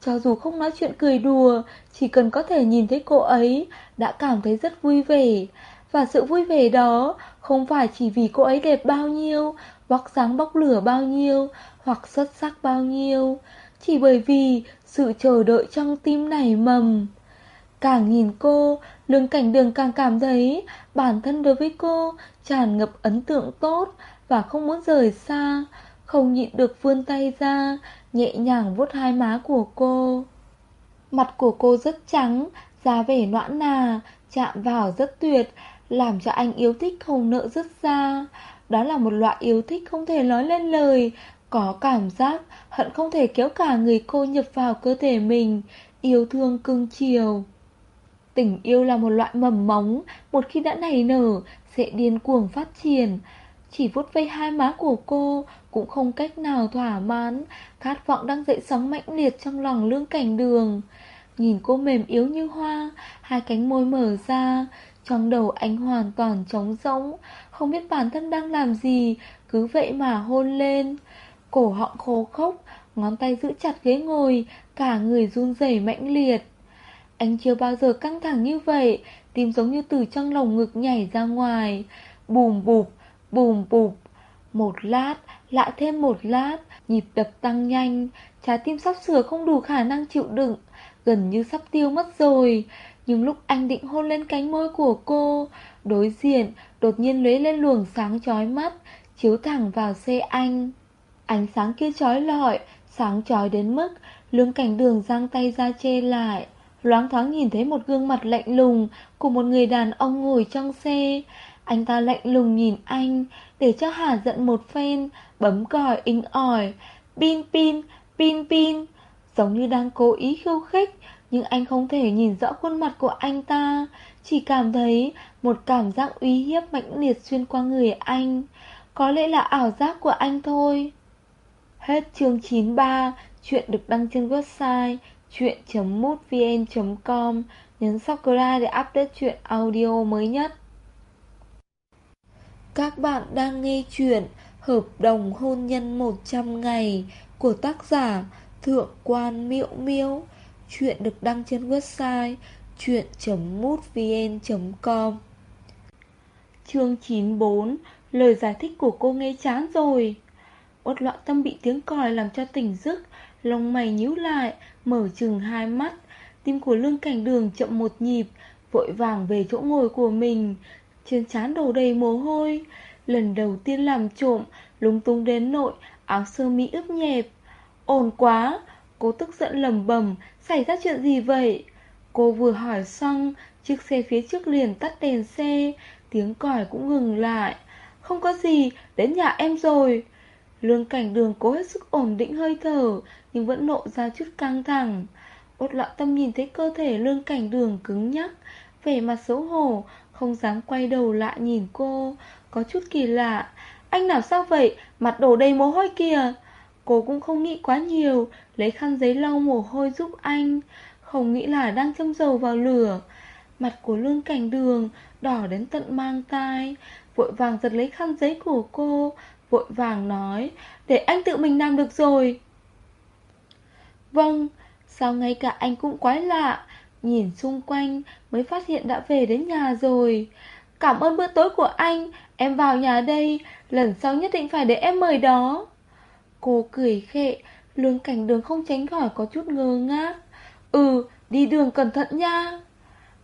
Cho dù không nói chuyện cười đùa, chỉ cần có thể nhìn thấy cô ấy đã cảm thấy rất vui vẻ. Và sự vui vẻ đó không phải chỉ vì cô ấy đẹp bao nhiêu, bóc sáng bóc lửa bao nhiêu, hoặc xuất sắc bao nhiêu, chỉ bởi vì sự chờ đợi trong tim nảy mầm. Càng nhìn cô, lương cảnh đường càng cảm thấy bản thân đối với cô tràn ngập ấn tượng tốt và không muốn rời xa, không nhịn được vươn tay ra, nhẹ nhàng vuốt hai má của cô. Mặt của cô rất trắng, da vẻ noãn nà, chạm vào rất tuyệt, làm cho anh yêu thích không nợ dứt ra. Đó là một loại yêu thích không thể nói lên lời, có cảm giác hận không thể kéo cả người cô nhập vào cơ thể mình, yêu thương cưng chiều. Tình yêu là một loại mầm móng, một khi đã nảy nở, sẽ điên cuồng phát triển. Chỉ vuốt vây hai má của cô cũng không cách nào thỏa mãn, khát vọng đang dậy sóng mãnh liệt trong lòng lương cảnh đường. Nhìn cô mềm yếu như hoa, hai cánh môi mở ra, trong đầu anh hoàn toàn trống rỗng, không biết bản thân đang làm gì, cứ vậy mà hôn lên. Cổ họng khô khốc, ngón tay giữ chặt ghế ngồi, cả người run rẩy mãnh liệt. Anh chưa bao giờ căng thẳng như vậy, tim giống như từ trong lồng ngực nhảy ra ngoài. Bùm bụp, bùm bụp. Một lát, lại thêm một lát, nhịp đập tăng nhanh, trái tim sắp sửa không đủ khả năng chịu đựng, gần như sắp tiêu mất rồi. Nhưng lúc anh định hôn lên cánh môi của cô, đối diện đột nhiên lấy lên luồng sáng chói mắt, chiếu thẳng vào xe anh. Ánh sáng kia chói lọi, sáng chói đến mức lương cảnh đường giang tay ra che lại. Loáng thoáng nhìn thấy một gương mặt lạnh lùng của một người đàn ông ngồi trong xe. Anh ta lạnh lùng nhìn anh, để cho Hà giận một phen, bấm còi inh ỏi. Pin pin, pin pin, giống như đang cố ý khiêu khích, nhưng anh không thể nhìn rõ khuôn mặt của anh ta, chỉ cảm thấy một cảm giác uy hiếp mãnh liệt xuyên qua người anh. Có lẽ là ảo giác của anh thôi. Hết chương 93, chuyện được đăng trên website chuyện.mútvn.com Nhấn subscribe để update chuyện audio mới nhất. Các bạn đang nghe chuyện Hợp đồng hôn nhân 100 ngày của tác giả Thượng quan Miễu Miễu. Chuyện được đăng trên website chuyện.mútvn.com Chương 94 Lời giải thích của cô nghe chán rồi. Uất loạn tâm bị tiếng còi làm cho tỉnh giấc, lông mày nhíu lại, mở chừng hai mắt. Tim của lương cảnh đường chậm một nhịp, vội vàng về chỗ ngồi của mình. Trên trán đổ đầy mồ hôi. Lần đầu tiên làm trộm, lúng túng đến nội, áo sơ mi ướp nhẹp. Ồn quá, cô tức giận lầm bầm, xảy ra chuyện gì vậy? Cô vừa hỏi xong, chiếc xe phía trước liền tắt đèn xe, tiếng còi cũng ngừng lại. Không có gì, đến nhà em rồi. Lương cảnh đường cố hết sức ổn định hơi thở, nhưng vẫn nộ ra chút căng thẳng. Ốt lọ tâm nhìn thấy cơ thể lương cảnh đường cứng nhắc, vẻ mặt xấu hổ, không dám quay đầu lại nhìn cô, có chút kỳ lạ. Anh nào sao vậy, mặt đổ đầy mồ hôi kìa. Cô cũng không nghĩ quá nhiều, lấy khăn giấy lau mồ hôi giúp anh, không nghĩ là đang châm dầu vào lửa. Mặt của lương cảnh đường đỏ đến tận mang tai, vội vàng giật lấy khăn giấy của cô, vội vàng nói, để anh tự mình làm được rồi. Vâng, sao ngay cả anh cũng quái lạ, nhìn xung quanh mới phát hiện đã về đến nhà rồi. Cảm ơn bữa tối của anh, em vào nhà đây, lần sau nhất định phải để em mời đó. Cô cười khệ, lương cảnh đường không tránh khỏi có chút ngơ ngác. Ừ, đi đường cẩn thận nha.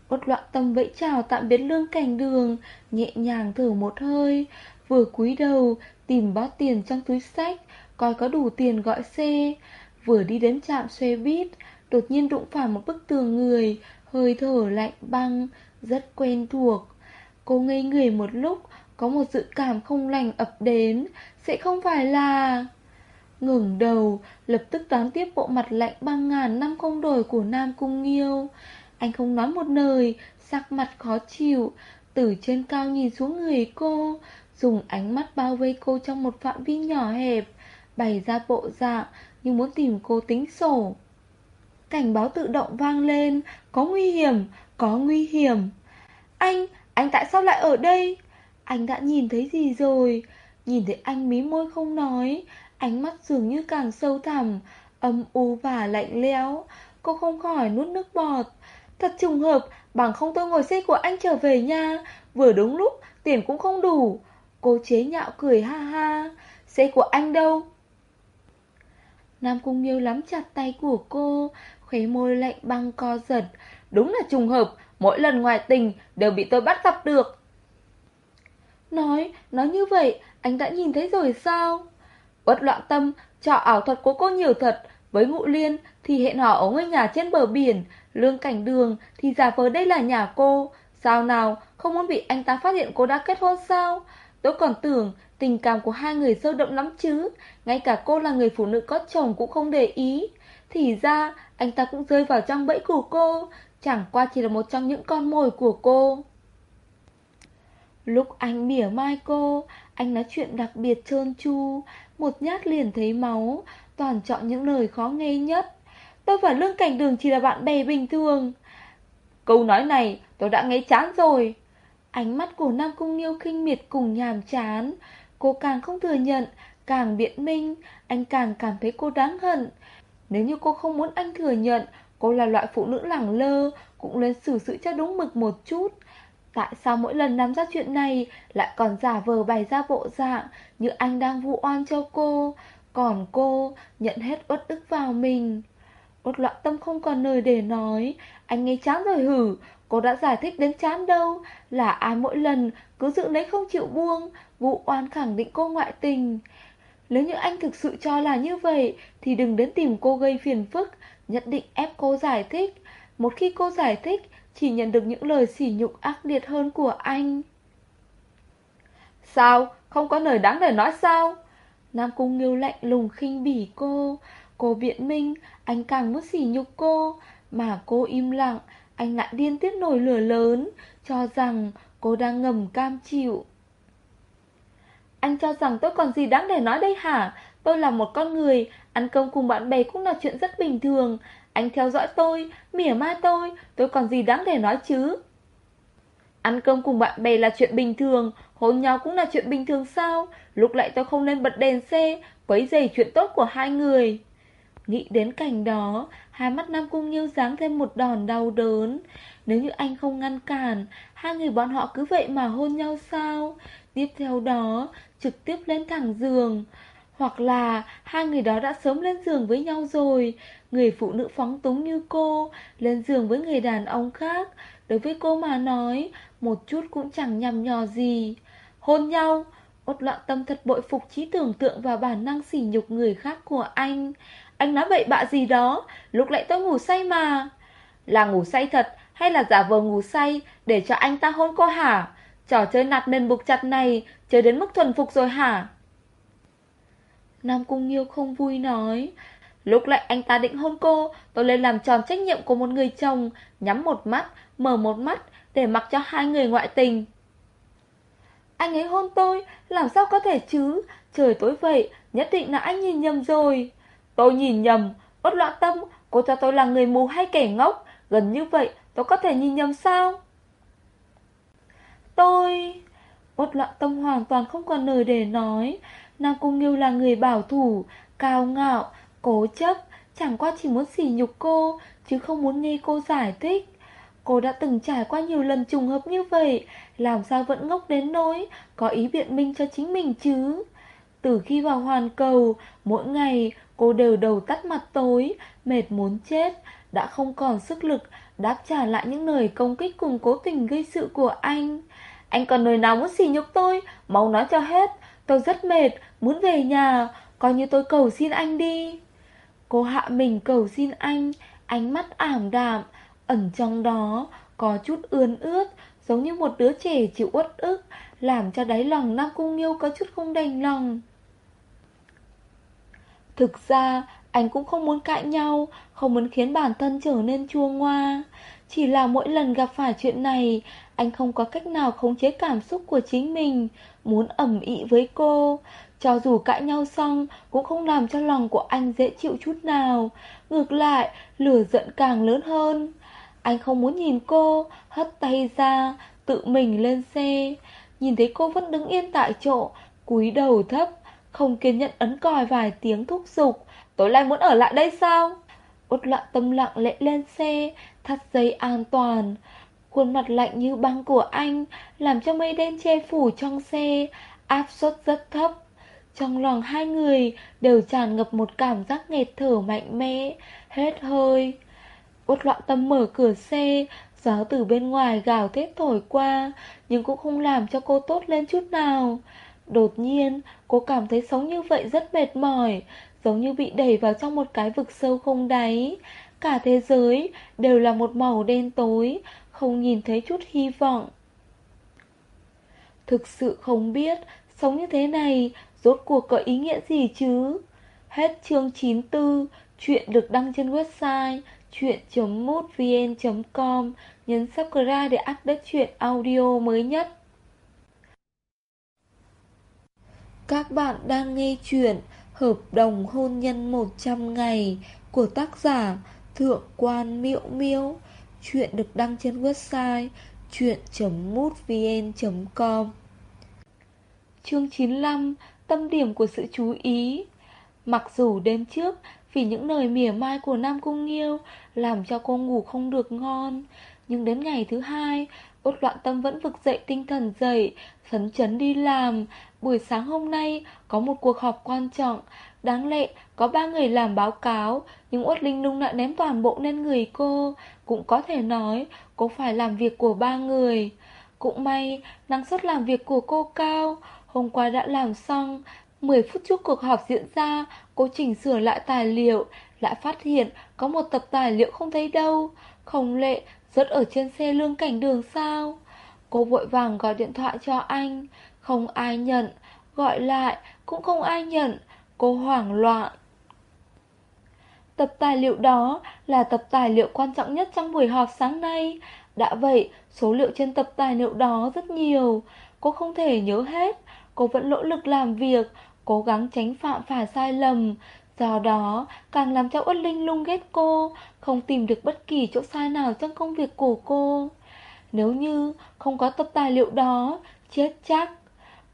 Bất loạn tâm vẫy chào tạm biệt lương cảnh đường, nhẹ nhàng thở một hơi, vừa cúi đầu tìm bó tiền trong túi sách, coi có đủ tiền gọi xe. Vừa đi đến trạm xe buýt, đột nhiên đụng phải một bức tường người, hơi thở lạnh băng, rất quen thuộc. Cô ngây người một lúc, có một dự cảm không lành ập đến, sẽ không phải là... ngẩng đầu, lập tức tán tiếp bộ mặt lạnh băng ngàn năm không đổi của Nam Cung Nghiêu. Anh không nói một lời, sắc mặt khó chịu, từ trên cao nhìn xuống người cô, dùng ánh mắt bao vây cô trong một phạm vi nhỏ hẹp, bày ra bộ dạng như muốn tìm cô tính sổ. Cảnh báo tự động vang lên, có nguy hiểm, có nguy hiểm. Anh, anh tại sao lại ở đây? Anh đã nhìn thấy gì rồi? Nhìn thấy anh mí môi không nói, ánh mắt dường như càng sâu thẳm, âm u và lạnh lẽo. Cô không khỏi nuốt nước bọt. Thật trùng hợp, bằng không tôi ngồi xe của anh trở về nha. Vừa đúng lúc, tiền cũng không đủ. Cô chế nhạo cười ha ha. Xe của anh đâu? Nam Cung Miêu lắm chặt tay của cô, khóe môi lạnh băng co giật. Đúng là trùng hợp, mỗi lần ngoại tình đều bị tôi bắt gặp được. Nói, nói như vậy, anh đã nhìn thấy rồi sao? Bất loạn tâm, trò ảo thuật của cô nhiều thật. Với ngụ liên thì hẹn hò ở ngôi nhà trên bờ biển, lương cảnh đường thì giả vờ đây là nhà cô. Sao nào, không muốn bị anh ta phát hiện cô đã kết hôn sao? Tôi còn tưởng tình cảm của hai người sâu đậm lắm chứ, ngay cả cô là người phụ nữ có chồng cũng không để ý. Thì ra, anh ta cũng rơi vào trong bẫy của cô, chẳng qua chỉ là một trong những con mồi của cô. Lúc anh mỉa mai cô, anh nói chuyện đặc biệt trơn tru, một nhát liền thấy máu, toàn chọn những lời khó nghe nhất. Tôi và Lương Cảnh Đường chỉ là bạn bè bình thường. Câu nói này tôi đã nghe chán rồi. Ánh mắt của Nam Cung Nghiêu khinh miệt cùng nhàm chán. Cô càng không thừa nhận, càng biện minh, anh càng cảm thấy cô đáng hận. Nếu như cô không muốn anh thừa nhận, cô là loại phụ nữ lẳng lơ, cũng nên xử sự cho đúng mực một chút. Tại sao mỗi lần nắm ra chuyện này lại còn giả vờ bày ra bộ dạng như anh đang vu oan cho cô, còn cô nhận hết uất ức vào mình. Uất loạn tâm không còn lời để nói, anh nghe chán rồi hử, cô đã giải thích đến chán đâu, là ai mỗi lần cứ giữ lấy không chịu buông, vụ oan khẳng định cô ngoại tình. Nếu như anh thực sự cho là như vậy, thì đừng đến tìm cô gây phiền phức, nhất định ép cô giải thích. Một khi cô giải thích, chỉ nhận được những lời sỉ nhục ác liệt hơn của anh. Sao? Không có lời đáng để nói sao? Nam Cung Nghiêu lạnh lùng khinh bỉ cô. Cô biện minh, anh càng muốn sỉ nhục cô. Mà cô im lặng, anh lại điên tiết nổi lửa lớn, cho rằng cô đang ngầm cam chịu. Anh cho rằng tôi còn gì đáng để nói đây hả? Tôi là một con người, ăn cơm cùng bạn bè cũng là chuyện rất bình thường. Anh theo dõi tôi, mỉa mai tôi, tôi còn gì đáng để nói chứ? Ăn cơm cùng bạn bè là chuyện bình thường, hôn nhau cũng là chuyện bình thường sao? Lúc lại tôi không nên bật đèn xe, quấy rầy chuyện tốt của hai người. Nghĩ đến cảnh đó, hai mắt Nam Cung Nhiêu giáng thêm một đòn đau đớn. Nếu như anh không ngăn cản, hai người bọn họ cứ vậy mà hôn nhau sao? Tiếp theo đó, trực tiếp lên thẳng giường. Hoặc là hai người đó đã sớm lên giường với nhau rồi. Người phụ nữ phóng túng như cô Lên giường với người đàn ông khác. Đối với cô mà nói, Một chút cũng chẳng nhầm nhò gì. Hôn nhau Ốt loạn tâm thật bội phục trí tưởng tượng và bản năng sỉ nhục người khác của anh. Anh nói bậy bạ gì đó, Lúc lại tôi ngủ say mà. Là ngủ say thật hay là giả vờ ngủ say Để cho anh ta hôn cô hả? Trò chơi nạt nền buộc chặt này Chơi đến mức thuần phục rồi hả? Nam Cung Nghiêu không vui nói. Lúc lại anh ta định hôn cô Tôi lên làm tròn trách nhiệm của một người chồng Nhắm một mắt, mở một mắt Để mặc cho hai người ngoại tình. Anh ấy hôn tôi Làm sao có thể chứ? Trời tối vậy, nhất định là anh nhìn nhầm rồi. Tôi nhìn nhầm Bất loạn tâm, cô cho tôi là người mù hay kẻ ngốc? Gần như vậy, tôi có thể nhìn nhầm sao? Tôi... Bất loạn tâm hoàn toàn không còn lời để nói Nam Cung Nghiêu là người bảo thủ, cao ngạo, cố chấp, chẳng qua chỉ muốn sỉ nhục cô, chứ không muốn nghe cô giải thích. Cô đã từng trải qua nhiều lần trùng hợp như vậy, làm sao vẫn ngốc đến nỗi, có ý biện minh cho chính mình chứ. Từ khi vào hoàn cầu, mỗi ngày cô đều đầu tắt mặt tối, mệt muốn chết, đã không còn sức lực đáp trả lại những lời công kích cùng cố tình gây sự của anh. Anh còn nơi nào muốn sỉ nhục tôi, mau nói cho hết, tôi rất mệt, Muốn về nhà. Coi như tôi cầu xin anh đi. Cô hạ mình cầu xin anh. Ánh mắt ảm đạm Ẩn trong đó có chút ươn ướt Giống như một đứa trẻ chịu uất ức Làm cho đáy lòng Nam Cung Nghiêu có chút không đành lòng. Thực ra anh cũng không muốn cãi nhau Không muốn khiến bản thân trở nên chua ngoa. Chỉ là mỗi lần gặp phải chuyện này anh không có cách nào khống chế cảm xúc của chính mình, Muốn ẩm ĩ với cô. Cho dù cãi nhau xong, Cũng không làm cho lòng của anh dễ chịu chút nào. Ngược lại, Lửa giận càng lớn hơn. Anh không muốn nhìn cô, Hất tay ra, Tự mình lên xe. Nhìn thấy cô vẫn đứng yên tại chỗ, cúi đầu thấp, Không kiên nhẫn ấn còi vài tiếng thúc giục. Tối nay muốn ở lại đây sao? Út loạn tâm lặng lệ lên xe, Thắt dây an toàn. Khuôn mặt lạnh như băng của anh Làm cho mây đen che phủ trong xe Áp suất rất thấp trong lòng hai người đều tràn ngập một cảm giác nghẹt thở mạnh mẽ, hết hơi. Út loạn tâm mở cửa xe, gió từ bên ngoài gào thét thổi qua, nhưng cũng không làm cho cô tốt lên chút nào. Đột nhiên, cô cảm thấy sống như vậy rất mệt mỏi, giống như bị đẩy vào trong một cái vực sâu không đáy. Cả thế giới đều là một màu đen tối, không nhìn thấy chút hy vọng. Thực sự không biết, sống như thế này Rốt cuộc có ý nghĩa gì chứ? Hết chương 94, chuyện được đăng trên website chuyện.mútvn.com. Nhấn subscribe để update chuyện audio mới nhất. Các bạn đang nghe chuyện Hợp đồng hôn nhân 100 ngày của tác giả Thượng quan miễu miễu. Chuyện được đăng trên website chuyện.mútvn.com. Chương 95 tâm điểm của sự chú ý. Mặc dù đêm trước, vì những lời mỉa mai của Nam Cung Nghiêu làm cho cô ngủ không được ngon, nhưng đến ngày thứ hai, Út loạn tâm vẫn vực dậy tinh thần dậy, phấn chấn đi làm. Buổi sáng hôm nay có một cuộc họp quan trọng. Đáng lẽ có ba người làm báo cáo, nhưng Út Linh Lung lại ném toàn bộ lên người cô. Cũng có thể nói cô phải làm việc của ba người. Cũng may, năng suất làm việc của cô cao. Hôm qua đã làm xong. 10 phút trước cuộc họp diễn ra, cô chỉnh sửa lại tài liệu, lại phát hiện có một tập tài liệu không thấy đâu. Không lệ, rớt ở trên xe lương cảnh đường sao. Cô vội vàng gọi điện thoại cho anh, không ai nhận, gọi lại cũng không ai nhận, cô hoảng loạn. Tập tài liệu đó là tập tài liệu quan trọng nhất trong buổi họp sáng nay. Đã vậy, số liệu trên tập tài liệu đó rất nhiều. Cô không thể nhớ hết. Cô vẫn nỗ lực làm việc, cố gắng tránh phạm phải sai lầm. Do đó, càng làm cho Uất Linh lung ghét cô, không tìm được bất kỳ chỗ sai nào trong công việc của cô. Nếu như không có tập tài liệu đó, chết chắc.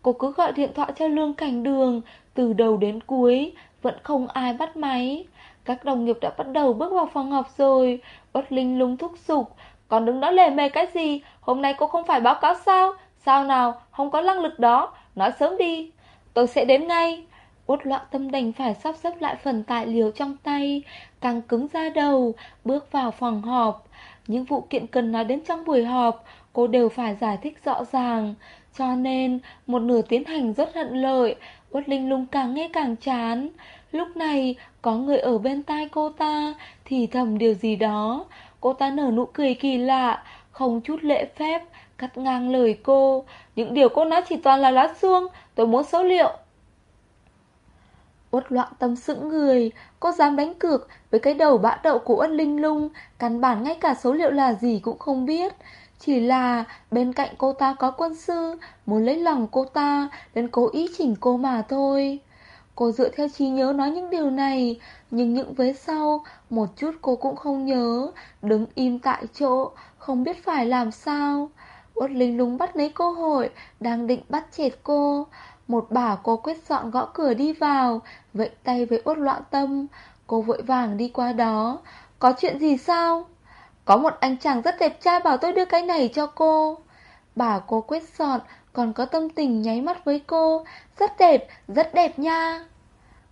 Cô cứ gọi điện thoại cho Lương Cảnh Đường, từ đầu đến cuối, vẫn không ai bắt máy. Các đồng nghiệp đã bắt đầu bước vào phòng họp rồi, Bất Linh lung thúc giục. Còn đứng đó lề mề cái gì, hôm nay cô không phải báo cáo sao? Sao nào, không có năng lực đó, nói sớm đi. Tôi sẽ đến ngay. Út loạn tâm đành phải sắp xếp lại phần tài liệu trong tay, càng cứng ra đầu, bước vào phòng họp. Những vụ kiện cần nói đến trong buổi họp, cô đều phải giải thích rõ ràng. Cho nên, một nửa tiến hành rất hận lợi, Út Linh lung càng nghe càng chán. Lúc này, có người ở bên tai cô ta, thì thầm điều gì đó. Cô ta nở nụ cười kỳ lạ, không chút lễ phép, cắt ngang lời cô. Những điều cô nói chỉ toàn là lá xuông, tôi muốn số liệu. Uất loạn tâm sững người, cô dám đánh cược với cái đầu bã đậu của Uất Linh Lung, căn bản ngay cả số liệu là gì cũng không biết. Chỉ là bên cạnh cô ta có quân sư, muốn lấy lòng cô ta, nên cố ý chỉnh cô mà thôi. Cô dựa theo trí nhớ nói những điều này, nhưng những vế sau, một chút cô cũng không nhớ, đứng im tại chỗ, không biết phải làm sao. Uất Linh Lung bắt lấy cơ hội, đang định bắt chẹt cô. Một bà cô quét dọn gõ cửa đi vào, vẫy tay với Uất Loạn Tâm. Cô vội vàng đi qua đó. Có chuyện gì sao? Có một anh chàng rất đẹp trai bảo tôi đưa cái này cho cô. Bà cô quét dọn, còn có tâm tình nháy mắt với cô. Rất đẹp, rất đẹp nha.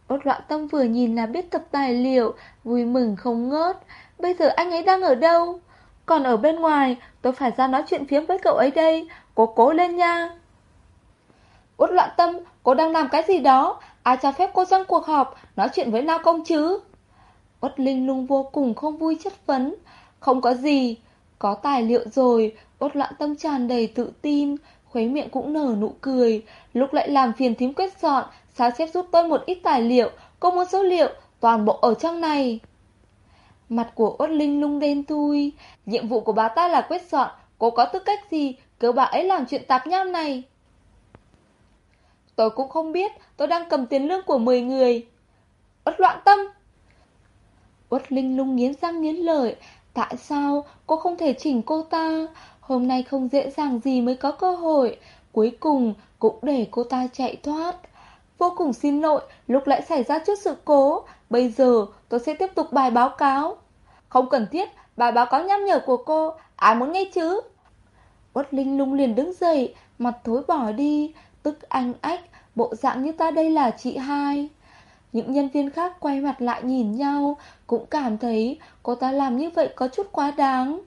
út Loạn Tâm vừa nhìn là biết tập tài liệu, vui mừng không ngớt. Bây giờ anh ấy đang ở đâu? Còn ở bên ngoài, tôi phải ra nói chuyện phiếm với cậu ấy đây. Cố cố lên nha. Út loạn tâm, cô đang làm cái gì đó? Ai cho phép cô trong cuộc họp, nói chuyện với Lao Công chứ? Út Linh lung vô cùng không vui chất vấn. Không có gì. Có tài liệu rồi, Út loạn tâm tràn đầy tự tin, khuấy miệng cũng nở nụ cười. Lúc lại làm phiền thím quét dọn, sao xếp giúp tôi một ít tài liệu, cô muốn số liệu, toàn bộ ở trong này. Mặt của Út Linh lung đen thui. Nhiệm vụ của bà ta là quét dọn, cô có tư cách gì cứ bà ấy làm chuyện tạp nham này? Tôi cũng không biết tôi đang cầm tiền lương của 10 người. út loạn tâm. út Linh lung nghiến răng nghiến lợi. Tại sao cô không thể chỉnh cô ta? Hôm nay không dễ dàng gì mới có cơ hội. Cuối cùng cũng để cô ta chạy thoát. Vô cùng xin lỗi lúc lại xảy ra chút sự cố. Bây giờ tôi sẽ tiếp tục bài báo cáo. Không cần thiết, bài báo cáo nhắc nhở của cô. Ai muốn nghe chứ? Uất Linh lung liền đứng dậy, mặt thối bỏ đi tức anh ách, bộ dạng như ta đây là chị hai. Những nhân viên khác quay mặt lại nhìn nhau, cũng cảm thấy cô ta làm như vậy có chút quá đáng.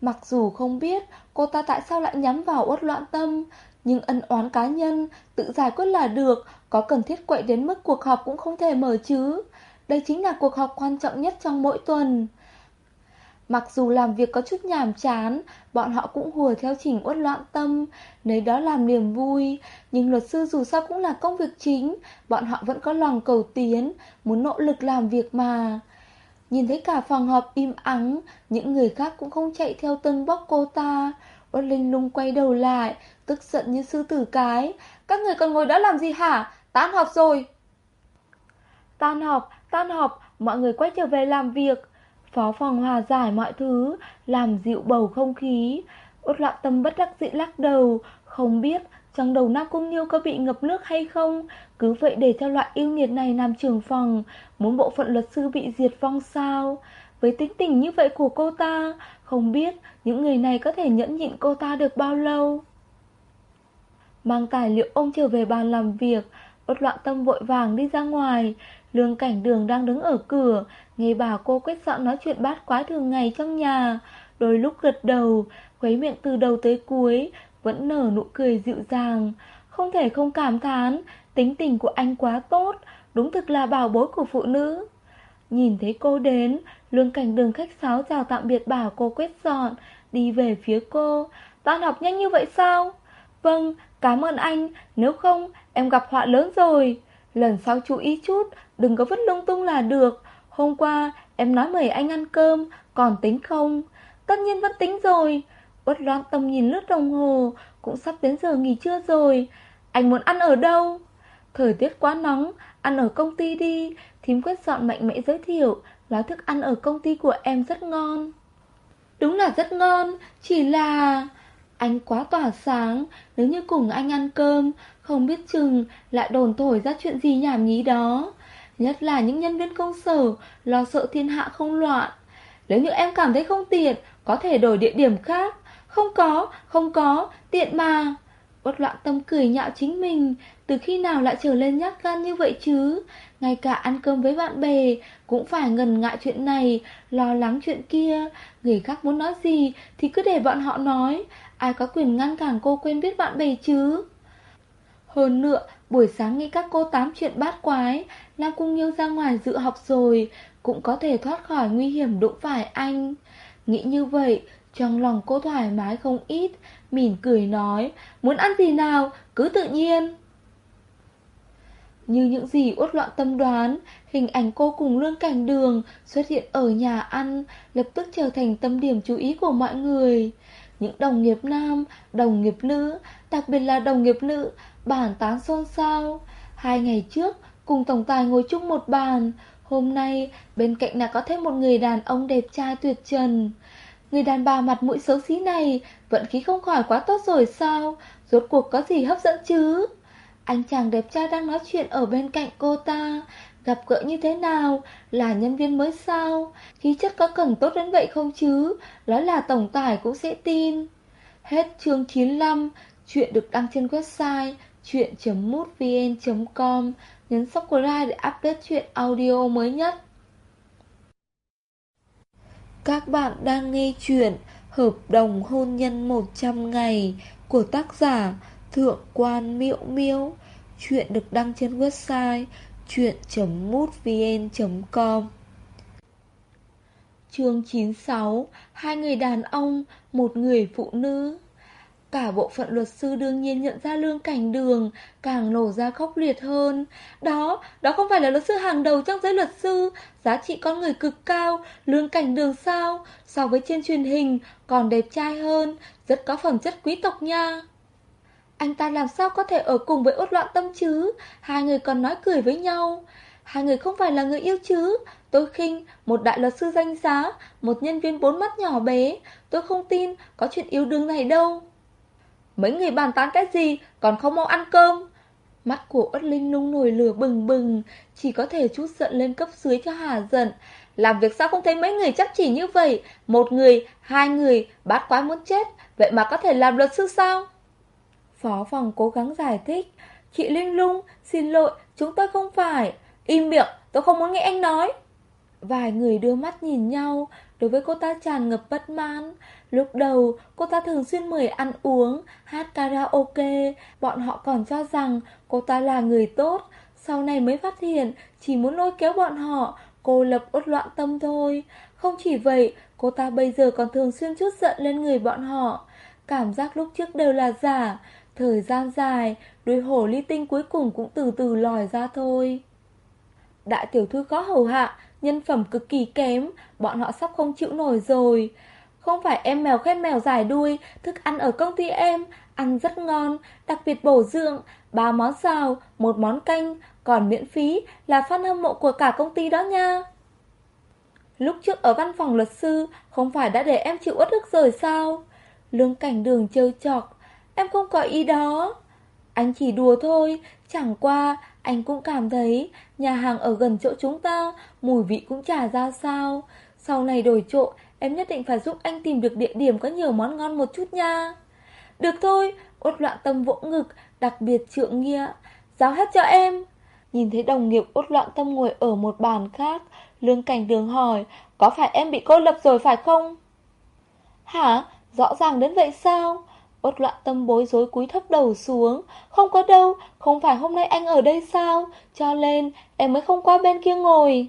Mặc dù không biết cô ta tại sao lại nhắm vào uất loạn tâm, nhưng ân oán cá nhân, tự giải quyết là được, có cần thiết quậy đến mức cuộc họp cũng không thể mở chứ. Đây chính là cuộc họp quan trọng nhất trong mỗi tuần. Mặc dù làm việc có chút nhàm chán, bọn họ cũng hùa theo chỉnh uất loạn tâm, lấy đó làm niềm vui. Nhưng luật sư dù sao cũng là công việc chính, bọn họ vẫn có lòng cầu tiến, muốn nỗ lực làm việc mà. Nhìn thấy cả phòng họp im ắng, những người khác cũng không chạy theo tân bóc cô ta. Uất Linh lung quay đầu lại, tức giận như sư tử cái. Các người còn ngồi đó làm gì hả? Tan họp rồi. Tan họp, tan họp, mọi người quay trở về làm việc. Phó phòng hòa giải mọi thứ, làm dịu bầu không khí. Uất loạn tâm bất đắc dĩ lắc đầu, không biết rằng đầu Nam Cung Nhiêu có bị ngập nước hay không. Cứ vậy để cho loại yêu nghiệt này làm trường phòng, muốn bộ phận luật sư bị diệt vong sao. với tính tình như vậy của cô ta, không biết những người này có thể nhẫn nhịn cô ta được bao lâu. Mang tài liệu ông trở về bàn làm việc, Bất loạn tâm vội vàng đi ra ngoài, lương cảnh đường đang đứng ở cửa, nghe bà cô quét dọn nói chuyện bát quái thường ngày trong nhà, đôi lúc gật đầu, khuấy miệng từ đầu tới cuối, vẫn nở nụ cười dịu dàng. Không thể không cảm thán, tính tình của anh quá tốt, đúng thực là bảo bối của phụ nữ. Nhìn thấy cô đến, lương cảnh đường khách sáo chào tạm biệt bảo cô quét dọn, đi về phía cô. Tan học nhanh như vậy sao? Vâng, cảm ơn anh, nếu không em gặp họa lớn rồi. Lần sau chú ý chút, đừng có vứt lung tung là được. Hôm qua em nói mời anh ăn cơm, còn tính không? Tất nhiên vẫn tính rồi bất loan tâm nhìn lướt đồng hồ, cũng sắp đến giờ nghỉ trưa rồi. Anh muốn ăn ở đâu? Thời tiết quá nóng, ăn ở công ty đi. Thím quyết dọn mạnh mẽ giới thiệu, nói thức ăn ở công ty của em rất ngon. Đúng là rất ngon, chỉ là... Anh quá tỏa sáng, nếu như cùng anh ăn cơm, không biết chừng lại đồn thổi ra chuyện gì nhảm nhí đó. Nhất là những nhân viên công sở, lo sợ thiên hạ không loạn. Nếu như em cảm thấy không tiện, có thể đổi địa điểm khác. Không có, không có, tiện mà. Uất loạn tâm cười nhạo chính mình, từ khi nào lại trở lên nhát gan như vậy chứ? Ngay cả ăn cơm với bạn bè cũng phải ngần ngại chuyện này, lo lắng chuyện kia. Người khác muốn nói gì thì cứ để bọn họ nói, ai có quyền ngăn cản cô quên biết bạn bè chứ? Hơn nữa, buổi sáng nghe các cô tám chuyện bát quái, Lam Cung Nhiêu ra ngoài dự học rồi, cũng có thể thoát khỏi nguy hiểm đụng phải anh. Nghĩ như vậy, trong lòng cô thoải mái không ít, mỉm cười nói, muốn ăn gì nào, cứ tự nhiên. Như những gì uất loạn tâm đoán, hình ảnh cô cùng lương cảnh đường xuất hiện ở nhà ăn, lập tức trở thành tâm điểm chú ý của mọi người. Những đồng nghiệp nam, đồng nghiệp nữ, đặc biệt là đồng nghiệp nữ, bản tán xôn xao. Hai ngày trước, cùng tổng tài ngồi chung một bàn, hôm nay bên cạnh là có thêm một người đàn ông đẹp trai tuyệt trần. Người đàn bà mặt mũi xấu xí này Vận khí không khỏi quá tốt rồi sao? Rốt cuộc có gì hấp dẫn chứ? Anh chàng đẹp trai đang nói chuyện ở bên cạnh cô ta. Gặp gỡ như thế nào? Là nhân viên mới sao? Khí chất có cần tốt đến vậy không chứ? Nói là tổng tài cũng sẽ tin. Hết chương 95 Chuyện được đăng trên website chuyện.mútvn.com Nhấn subscribe để update chuyện audio mới nhất các bạn đang nghe chuyện Hợp đồng hôn nhân 100 ngày của tác giả Thượng quan Miễu Miễu. Chuyện được đăng trên website chuyện.mútvn.com Chương 96 Hai người đàn ông, một người phụ nữ Cả bộ phận luật sư đương nhiên nhận ra lương cảnh đường Càng nổ ra khốc liệt hơn. Đó, đó không phải là luật sư hàng đầu trong giới luật sư. Giá trị con người cực cao Lương cảnh đường sao? So với trên truyền hình còn đẹp trai hơn Rất có phẩm chất quý tộc nha. Anh ta làm sao có thể ở cùng với ốt loạn tâm chứ? Hai người còn nói cười với nhau. Hai người không phải là người yêu chứ? Tôi khinh một đại luật sư danh giá Một nhân viên bốn mắt nhỏ bé. Tôi không tin có chuyện yêu đương này đâu. Mấy người bàn tán cái gì? Còn không mau ăn cơm. Mắt của Ất Linh Lung nổi lửa bừng bừng Chỉ có thể chút giận lên cấp dưới cho hà giận. Làm việc sao không thấy mấy người chăm chỉ như vậy? Một người, hai người Bát quái muốn chết Vậy mà có thể làm luật sư sao? Phó phòng cố gắng giải thích. Chị Linh Lung, xin lỗi Chúng tôi không phải. Im miệng, tôi không muốn nghe anh nói. Vài người đưa mắt nhìn nhau Đối với cô ta tràn ngập bất mãn. Lúc đầu, cô ta thường xuyên mời ăn uống, Hát karaoke. Bọn họ còn cho rằng cô ta là người tốt. Sau này mới phát hiện Chỉ muốn lôi kéo bọn họ, Cô lập uất loạn tâm thôi. Không chỉ vậy, Cô ta bây giờ còn thường xuyên chút giận lên người bọn họ. Cảm giác lúc trước đều là giả. Thời gian dài Đuôi hổ ly tinh cuối cùng cũng từ từ lòi ra thôi. Đại tiểu thư có hầu hạ nhân phẩm cực kỳ kém, bọn họ sắp không chịu nổi rồi. Không phải em mèo khen mèo dài đuôi, thức ăn ở công ty em, ăn rất ngon, đặc biệt bổ dưỡng, ba món xào, một món canh, còn miễn phí là fan hâm mộ của cả công ty đó nha. Lúc trước ở văn phòng luật sư, không phải đã để em chịu uất ức rồi sao? Lương cảnh đường trêu chọc, em không có ý đó. Anh chỉ đùa thôi, chẳng qua anh cũng cảm thấy nhà hàng ở gần chỗ chúng ta mùi vị cũng chả ra sao. Sau này đổi chỗ, em nhất định phải giúp anh tìm được địa điểm có nhiều món ngon một chút nha. Được thôi, út loạn tâm vỗ ngực, đặc biệt trượng nghĩa. Giáo hết cho em. Nhìn thấy đồng nghiệp út loạn tâm ngồi ở một bàn khác, lương cảnh đường hỏi, có phải em bị cô lập rồi phải không? Hả? Rõ ràng đến vậy sao? Ốt loạn tâm bối rối cúi thấp đầu xuống. Không có đâu, không phải hôm nay anh ở đây sao? Cho nên em mới không qua bên kia ngồi.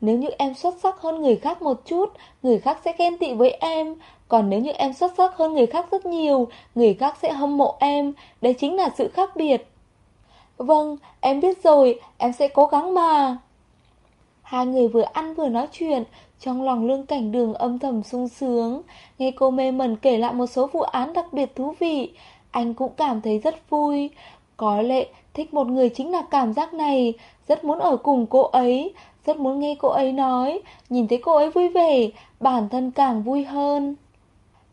Nếu như em xuất sắc hơn người khác một chút, người khác sẽ ghen tị với em. Còn nếu như em xuất sắc hơn người khác rất nhiều, người khác sẽ hâm mộ em. Đấy chính là sự khác biệt. Vâng, em biết rồi, em sẽ cố gắng mà. Hai người vừa ăn vừa nói chuyện, trong lòng lương cảnh đường âm thầm sung sướng. Nghe cô mê mẩn kể lại một số vụ án đặc biệt thú vị, anh cũng cảm thấy rất vui. Có lẽ thích một người chính là cảm giác này, rất muốn ở cùng cô ấy, rất muốn nghe cô ấy nói, nhìn thấy cô ấy vui vẻ, bản thân càng vui hơn.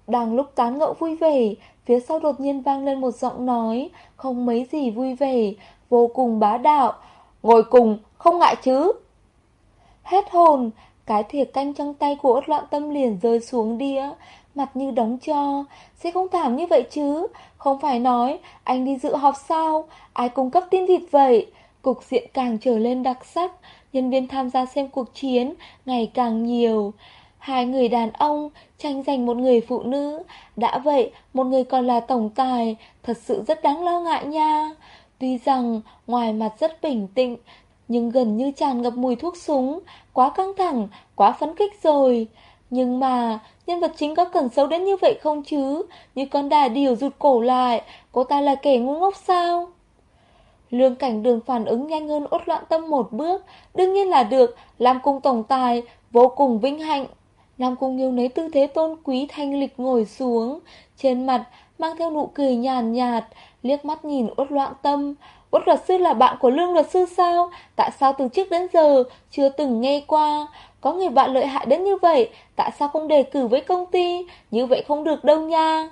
Đang lúc tán ngẫu vui vẻ, phía sau đột nhiên vang lên một giọng nói, không mấy gì vui vẻ, vô cùng bá đạo. Ngồi cùng, không ngại chứ? Hết hồn, cái thìa canh trong tay của ốt loạn tâm liền rơi xuống đĩa, mặt như đóng cho. Sẽ không thảm như vậy chứ, không phải nói anh đi dự họp sao, ai cung cấp tin vịt vậy. Cục diện càng trở lên đặc sắc, nhân viên tham gia xem cuộc chiến ngày càng nhiều. Hai người đàn ông tranh giành một người phụ nữ, đã vậy một người còn là tổng tài, thật sự rất đáng lo ngại nha. Tuy rằng ngoài mặt rất bình tĩnh, nhưng gần như tràn ngập mùi thuốc súng, quá căng thẳng, quá phấn khích rồi. Nhưng mà, nhân vật chính có cần xấu đến như vậy không chứ? Như con đà điều rụt cổ lại, cô ta là kẻ ngu ngốc sao? Lương cảnh đường phản ứng nhanh hơn ốt loạn tâm một bước, đương nhiên là được, làm cung tổng tài, vô cùng vinh hạnh. Nam Cung Nghiêu lấy tư thế tôn quý thanh lịch ngồi xuống, trên mặt mang theo nụ cười nhàn nhạt, liếc mắt nhìn ốt loạn tâm. Út luật sư là bạn của lương luật sư sao? Tại sao từ trước đến giờ chưa từng nghe qua? Có người bạn lợi hại đến như vậy, tại sao không đề cử với công ty? Như vậy không được đâu nha.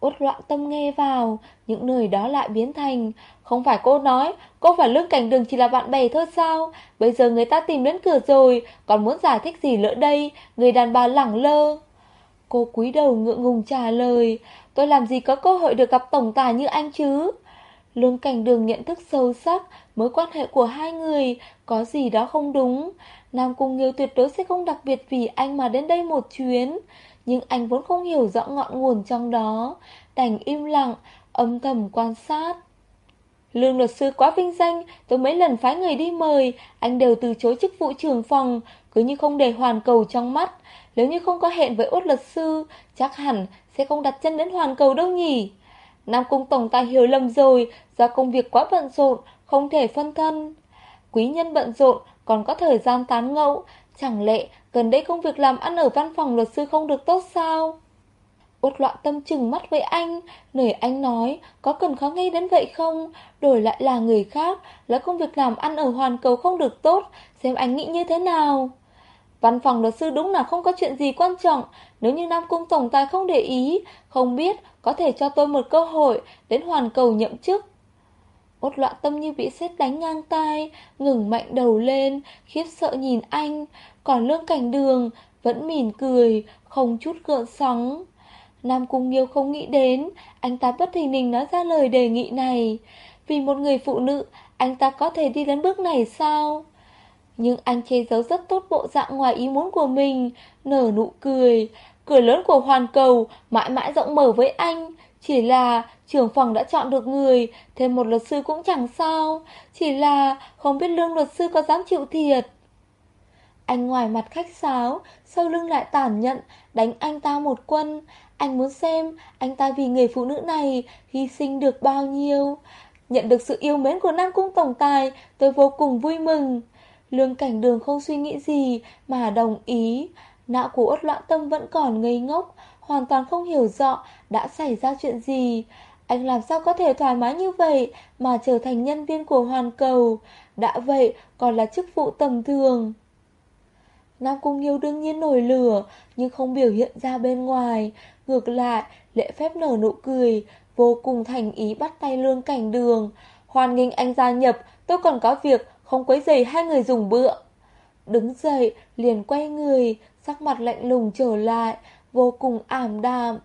Út loạn tâm nghe vào, những lời đó lại biến thành Không phải cô nói, cô và Lương Cảnh Đường chỉ là bạn bè thôi sao Bây giờ người ta tìm đến cửa rồi Còn muốn giải thích gì nữa đây Người đàn bà lẳng lơ Cô cúi đầu ngượng ngùng trả lời Tôi làm gì có cơ hội được gặp tổng tài như anh chứ Lương Cảnh Đường nhận thức sâu sắc Mối quan hệ của hai người Có gì đó không đúng Nam Cung Nghiêu tuyệt đối sẽ không đặc biệt vì anh mà đến đây một chuyến nhưng anh vốn không hiểu rõ ngọn nguồn trong đó, đành im lặng, âm thầm quan sát. Lương luật sư quá vinh danh, tôi mấy lần phái người đi mời, anh đều từ chối chức vụ trưởng phòng, cứ như không để hoàn cầu trong mắt. Nếu như không có hẹn với út luật sư, chắc hẳn sẽ không đặt chân đến hoàn cầu đâu nhỉ. Nam Cung Tổng Tài hiểu lầm rồi, do công việc quá bận rộn, không thể phân thân. Quý nhân bận rộn, còn có thời gian tán ngẫu, Chẳng lẽ gần đây công việc làm ăn ở văn phòng luật sư không được tốt sao? Út loạn tâm chừng mắt với anh, lời anh nói, có cần khó nghe đến vậy không? Đổi lại là người khác, là công việc làm ăn ở hoàn cầu không được tốt, xem anh nghĩ như thế nào? Văn phòng luật sư đúng là không có chuyện gì quan trọng, nếu như Nam Cung Tổng Tài không để ý, không biết, có thể cho tôi một cơ hội đến hoàn cầu nhậm chức. Ốt loạn tâm như bị xét đánh ngang tai, ngừng mạnh đầu lên, khiếp sợ nhìn anh, còn lương cảnh đường vẫn mỉm cười, không chút gợn sóng. Nam Cung Nghiêu không nghĩ đến, anh ta bất thình lình nói ra lời đề nghị này. Vì một người phụ nữ, anh ta có thể đi đến bước này sao? Nhưng anh che giấu rất tốt bộ dạng ngoài ý muốn của mình, nở nụ cười. Cửa lớn của hoàn cầu mãi mãi rộng mở với anh, chỉ là trưởng phòng đã chọn được người, thêm một luật sư cũng chẳng sao. Chỉ là không biết lương luật sư có dám chịu thiệt. Anh ngoài mặt khách sáo, sau lưng lại tản nhận đánh anh ta một quân. Anh muốn xem anh ta vì người phụ nữ này hy sinh được bao nhiêu. Nhận được sự yêu mến của Nam Cung Tổng Tài, tôi vô cùng vui mừng. Lương cảnh đường không suy nghĩ gì mà đồng ý. Não của ất loạn tâm vẫn còn ngây ngốc, hoàn toàn không hiểu rõ đã xảy ra chuyện gì. Anh làm sao có thể thoải mái như vậy mà trở thành nhân viên của hoàn cầu, đã vậy còn là chức vụ tầm thường. Nam Cung Nghiêu đương nhiên nổi lửa, nhưng không biểu hiện ra bên ngoài. Ngược lại, lễ phép nở nụ cười, vô cùng thành ý bắt tay lương cảnh đường. hoàn nghênh anh gia nhập, tôi còn có việc, không quấy rầy hai người dùng bữa. đứng dậy, liền quay người, sắc mặt lạnh lùng trở lại, vô cùng ảm đạm.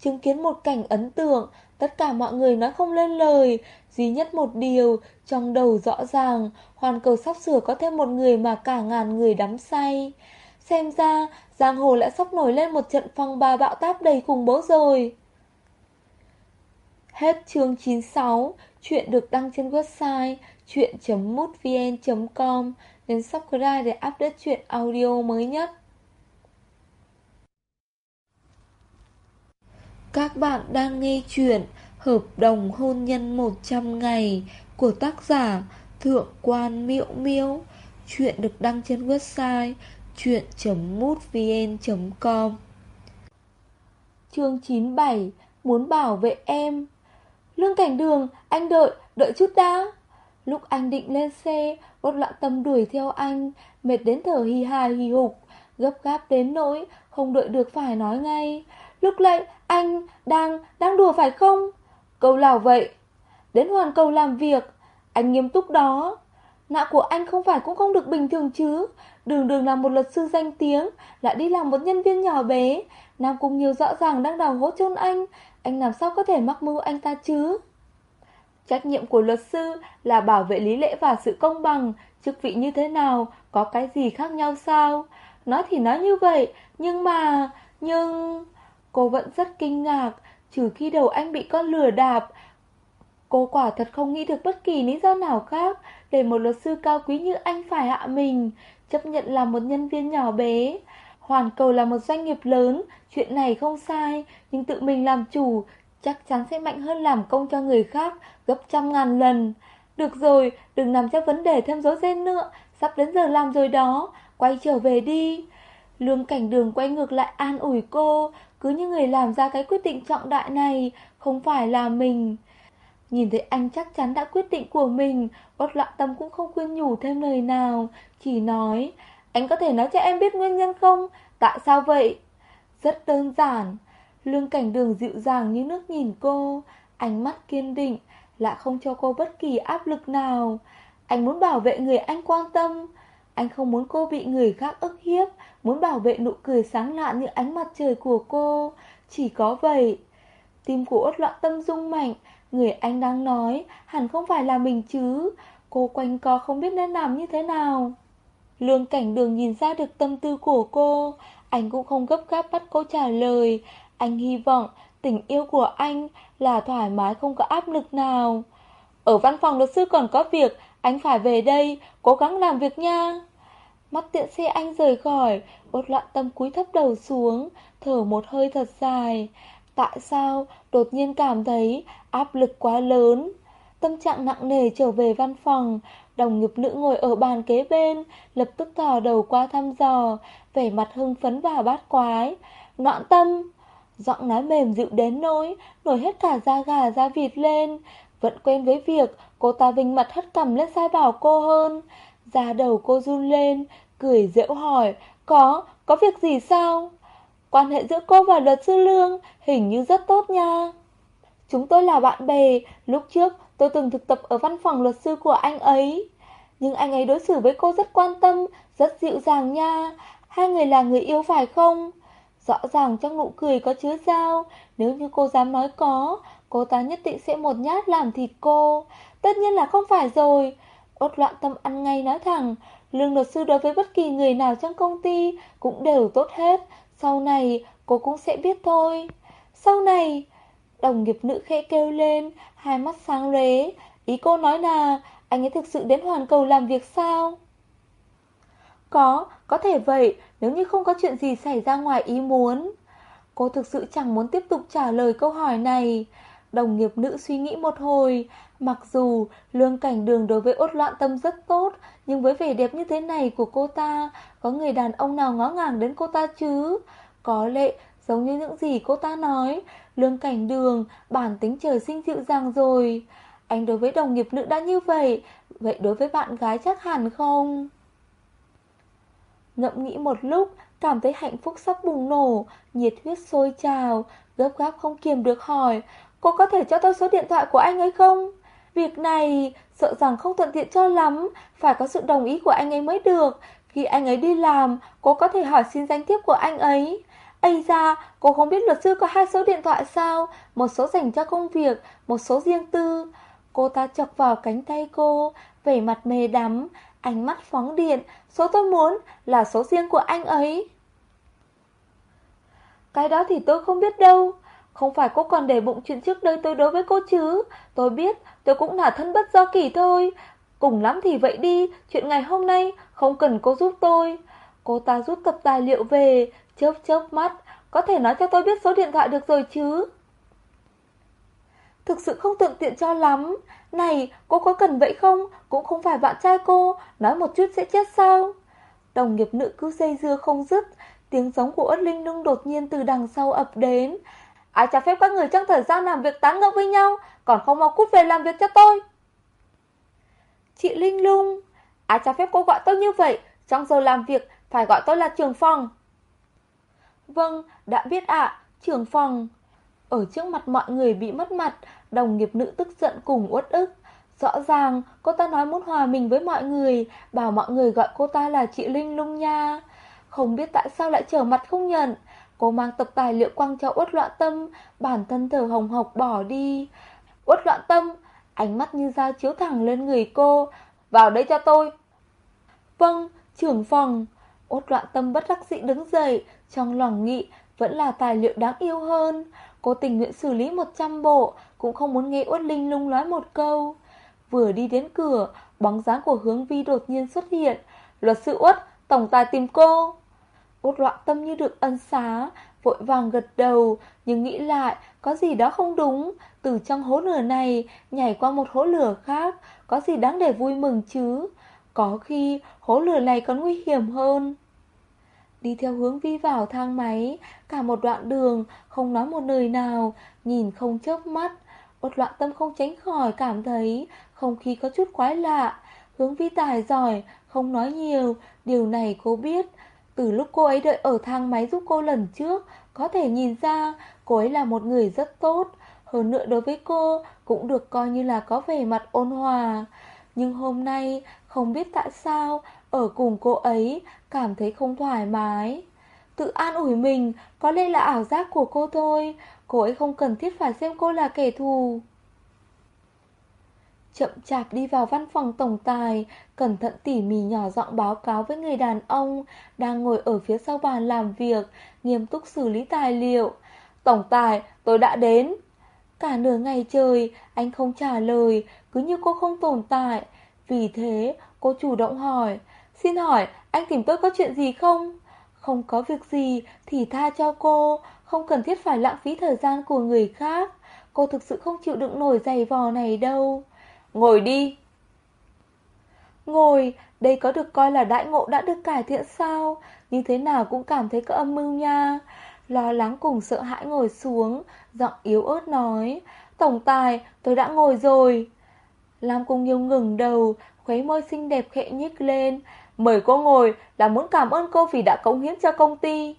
Chứng kiến một cảnh ấn tượng, tất cả mọi người nói không lên lời, duy nhất một điều, trong đầu rõ ràng, hoàn cầu sắp sửa có thêm một người mà cả ngàn người đắm say. Xem ra, giang hồ lại sắp nổi lên một trận phong ba bạo táp đầy khủng bố rồi. Hết chương 96, chuyện được đăng trên website chuyện.mútvn.com Nhấn subscribe để update chuyện audio mới nhất. Các bạn đang nghe chuyện Hợp đồng hôn nhân 100 ngày của tác giả Thượng quan Miễu Miễu. Chuyện được đăng trên website chuyện.mútvn.com Chương 97 Muốn bảo vệ em Lương cảnh đường, anh đợi, đợi chút đã. Lúc anh định lên xe, Ốt loạn tâm đuổi theo anh, mệt đến thở hì hà hì hục, gấp gáp đến nỗi, không đợi được phải nói ngay. Lúc lại, anh, đang, đang đùa phải không? Câu nào vậy? Đến hoàn cầu làm việc, anh nghiêm túc đó. Nạ của anh không phải cũng không được bình thường chứ Đường đường là một luật sư danh tiếng Lại đi làm một nhân viên nhỏ bé Nam Cung nhiều rõ ràng đang đào hố chôn anh Anh làm sao có thể mắc mưu anh ta chứ Trách nhiệm của luật sư là bảo vệ lý lẽ và sự công bằng. Chức vị như thế nào? Có cái gì khác nhau sao? Nói thì nói như vậy Nhưng mà Nhưng Cô vẫn rất kinh ngạc. Trừ khi đầu anh bị con lừa đạp Cô quả thật không nghĩ được bất kỳ lý do nào khác. Để một luật sư cao quý như anh phải hạ mình, chấp nhận làm một nhân viên nhỏ bé. Hoàn cầu là một doanh nghiệp lớn, chuyện này không sai, nhưng tự mình làm chủ chắc chắn sẽ mạnh hơn làm công cho người khác gấp trăm ngàn lần. Được rồi, đừng nằm cho vấn đề thêm dối ren nữa, sắp đến giờ làm rồi đó, quay trở về đi. Lương cảnh đường quay ngược lại an ủi cô, cứ như người làm ra cái quyết định trọng đại này, không phải là mình. Nhìn thấy anh chắc chắn đã quyết định của mình, Bất loạn tâm cũng không khuyên nhủ thêm lời nào, chỉ nói, anh có thể nói cho em biết nguyên nhân không? Tại sao vậy? Rất đơn giản, lương cảnh đường dịu dàng như nước nhìn cô, ánh mắt kiên định, lại không cho cô bất kỳ áp lực nào. Anh muốn bảo vệ người anh quan tâm, anh không muốn cô bị người khác ức hiếp, muốn bảo vệ nụ cười sáng lạ như ánh mặt trời của cô. Chỉ có vậy. Tim của ốt loạn tâm rung mạnh, Người anh đang nói hẳn không phải là mình chứ Cô quanh co không biết nên làm như thế nào Lương cảnh đường nhìn ra được tâm tư của cô Anh cũng không gấp gáp bắt cô trả lời anh hy vọng tình yêu của anh là thoải mái không có áp lực nào. Ở văn phòng luật sư còn có việc, Anh phải về đây, Cố gắng làm việc nha. Mắt tiện xe anh rời khỏi Bột loạn tâm cúi thấp đầu xuống, Thở một hơi thật dài. Tại sao đột nhiên cảm thấy áp lực quá lớn? Tâm trạng nặng nề trở về văn phòng, Đồng nghiệp nữ ngồi ở bàn kế bên Lập tức thò đầu qua thăm dò, Vẻ mặt hưng phấn và bát quái. Noạn tâm Giọng nói mềm dịu đến nỗi Nổi hết cả da gà da vịt lên Vẫn quen với việc Cô ta vinh mặt hất cầm lên sai bảo cô hơn Da đầu cô run lên Cười dễu hỏi Có, có việc gì sao Quan hệ giữa cô và luật sư Lương hình như rất tốt nha. Chúng tôi là bạn bè, lúc trước tôi từng thực tập ở văn phòng luật sư của anh ấy. Nhưng anh ấy đối xử với cô rất quan tâm, rất dịu dàng nha. Hai người là người yêu phải không? Rõ ràng trong nụ cười có chứa dao, nếu như cô dám nói có, cô ta nhất định sẽ một nhát làm thịt cô. Tất nhiên là không phải rồi. Ốt loạn tâm ăn ngay nói thẳng, lương luật sư đối với bất kỳ người nào trong công ty cũng đều tốt hết, sau này cô cũng sẽ biết thôi. Sau này Đồng nghiệp nữ khẽ kêu lên Hai mắt sáng lế. Ý cô nói là anh ấy thực sự đến hoàn cầu làm việc sao? Có, có thể vậy. Nếu như không có chuyện gì xảy ra ngoài ý muốn, Cô thực sự chẳng muốn tiếp tục trả lời câu hỏi này. Đồng nghiệp nữ suy nghĩ một hồi, Mặc dù lương cảnh đường đối với ốt loạn tâm rất tốt, Nhưng với vẻ đẹp như thế này của cô ta, Có người đàn ông nào ngó ngàng đến cô ta chứ? Có lệ, giống như những gì cô ta nói, Lương cảnh đường, bản tính trời sinh dịu dàng rồi. Anh đối với đồng nghiệp nữ đã như vậy Vậy đối với bạn gái chắc hẳn không? Ngậm nghĩ một lúc Cảm thấy hạnh phúc sắp bùng nổ Nhiệt huyết sôi trào Gấp gáp không kiềm được hỏi Cô có thể cho tôi số điện thoại của anh ấy không Việc này sợ rằng không thuận tiện cho lắm Phải có sự đồng ý của anh ấy mới được Khi anh ấy đi làm, cô có thể hỏi xin danh thiếp của anh ấy. Ây ra, cô không biết luật sư có hai số điện thoại sao? Một số dành cho công việc, một số riêng tư. Cô ta chọc vào cánh tay cô, vẻ mặt mê đắm, ánh mắt phóng điện. Số tôi muốn là số riêng của anh ấy. Cái đó thì tôi không biết đâu. Không phải cô còn để bụng chuyện trước đây tôi đối với cô chứ. Tôi biết, tôi cũng là thân bất do kỳ thôi. Cùng lắm thì vậy đi, chuyện ngày hôm nay không cần cô giúp tôi. Cô ta rút tập tài liệu về, chớp chớp mắt, có thể nói cho tôi biết số điện thoại được rồi chứ. Thực sự không thuận tiện cho lắm. Này, cô có cần vậy không? Cũng không phải bạn trai cô, nói một chút sẽ chết sao? Đồng nghiệp nữ cứ dây dưa không dứt, tiếng giống của Ất Linh Nung đột nhiên từ đằng sau ập đến. Ai cho phép các người trong thời gian làm việc tán ngẫu với nhau, còn không mau cút về làm việc cho tôi. Chị Linh Lung, ai cho phép cô gọi tôi như vậy, trong giờ làm việc phải gọi tôi là trưởng phòng. Vâng, đã biết ạ, trưởng phòng. Ở trước mặt mọi người bị mất mặt, đồng nghiệp nữ tức giận cùng uất ức. Rõ ràng, cô ta nói muốn hòa mình với mọi người, bảo mọi người gọi cô ta là chị Linh Lung nha. Không biết tại sao lại trở mặt không nhận. Cô mang tập tài liệu quăng cho uất loạn tâm, bản thân thở hồng hộc bỏ đi. Uất loạn tâm, ánh mắt như dao chiếu thẳng lên người cô. Vào đây cho tôi. Vâng, trưởng phòng. Uất loạn tâm bất đắc dĩ đứng dậy, trong lòng nghĩ vẫn là tài liệu đáng yêu hơn. Cô tình nguyện xử lý 100 bộ, cũng không muốn nghe Uất Linh lung nói một câu. Vừa đi đến cửa, bóng dáng của hướng vi đột nhiên xuất hiện. Luật sư Uất, tổng tài tìm cô. Uất loạn tâm như được ân xá, vội vàng gật đầu, nhưng nghĩ lại, có gì đó không đúng. Từ trong hố lửa này, nhảy qua một hố lửa khác, có gì đáng để vui mừng chứ. Có khi hố lửa này còn nguy hiểm hơn. Đi theo hướng vi vào thang máy, cả một đoạn đường, không nói một lời nào, nhìn không chớp mắt. một loạn tâm không tránh khỏi cảm thấy không khí có chút quái lạ. Hướng vi tài giỏi, không nói nhiều, điều này cô biết. Từ lúc cô ấy đợi ở thang máy giúp cô lần trước, có thể nhìn ra cô ấy là một người rất tốt. Hơn nữa đối với cô cũng được coi như là có vẻ mặt ôn hòa. Nhưng hôm nay không biết tại sao ở cùng cô ấy cảm thấy không thoải mái. Tự an ủi mình, có lẽ là ảo giác của cô thôi, cô ấy không cần thiết phải xem cô là kẻ thù. Chậm chạp đi vào văn phòng tổng tài, cẩn thận tỉ mỉ nhỏ giọng báo cáo với người đàn ông đang ngồi ở phía sau bàn làm việc, nghiêm túc xử lý tài liệu. Tổng tài, tôi đã đến. Cả nửa ngày trời, anh không trả lời, cứ như cô không tồn tại. Vì thế, cô chủ động hỏi, Xin hỏi, anh tìm tôi có chuyện gì không? Không có việc gì thì tha cho cô, không cần thiết phải lãng phí thời gian của người khác. Cô thực sự không chịu đựng nổi giày vò này đâu. Ngồi đi. Ngồi, đây có được coi là đại ngộ đã được cải thiện sao? Như thế nào cũng cảm thấy có âm mưu nha. Lo lắng cùng sợ hãi ngồi xuống, giọng yếu ớt nói. Tổng tài, tôi đã ngồi rồi. Lam Cung nhung ngừng đầu, khuấy môi xinh đẹp khẽ nhích lên. Mời cô ngồi là muốn cảm ơn cô vì đã cống hiến cho công ty.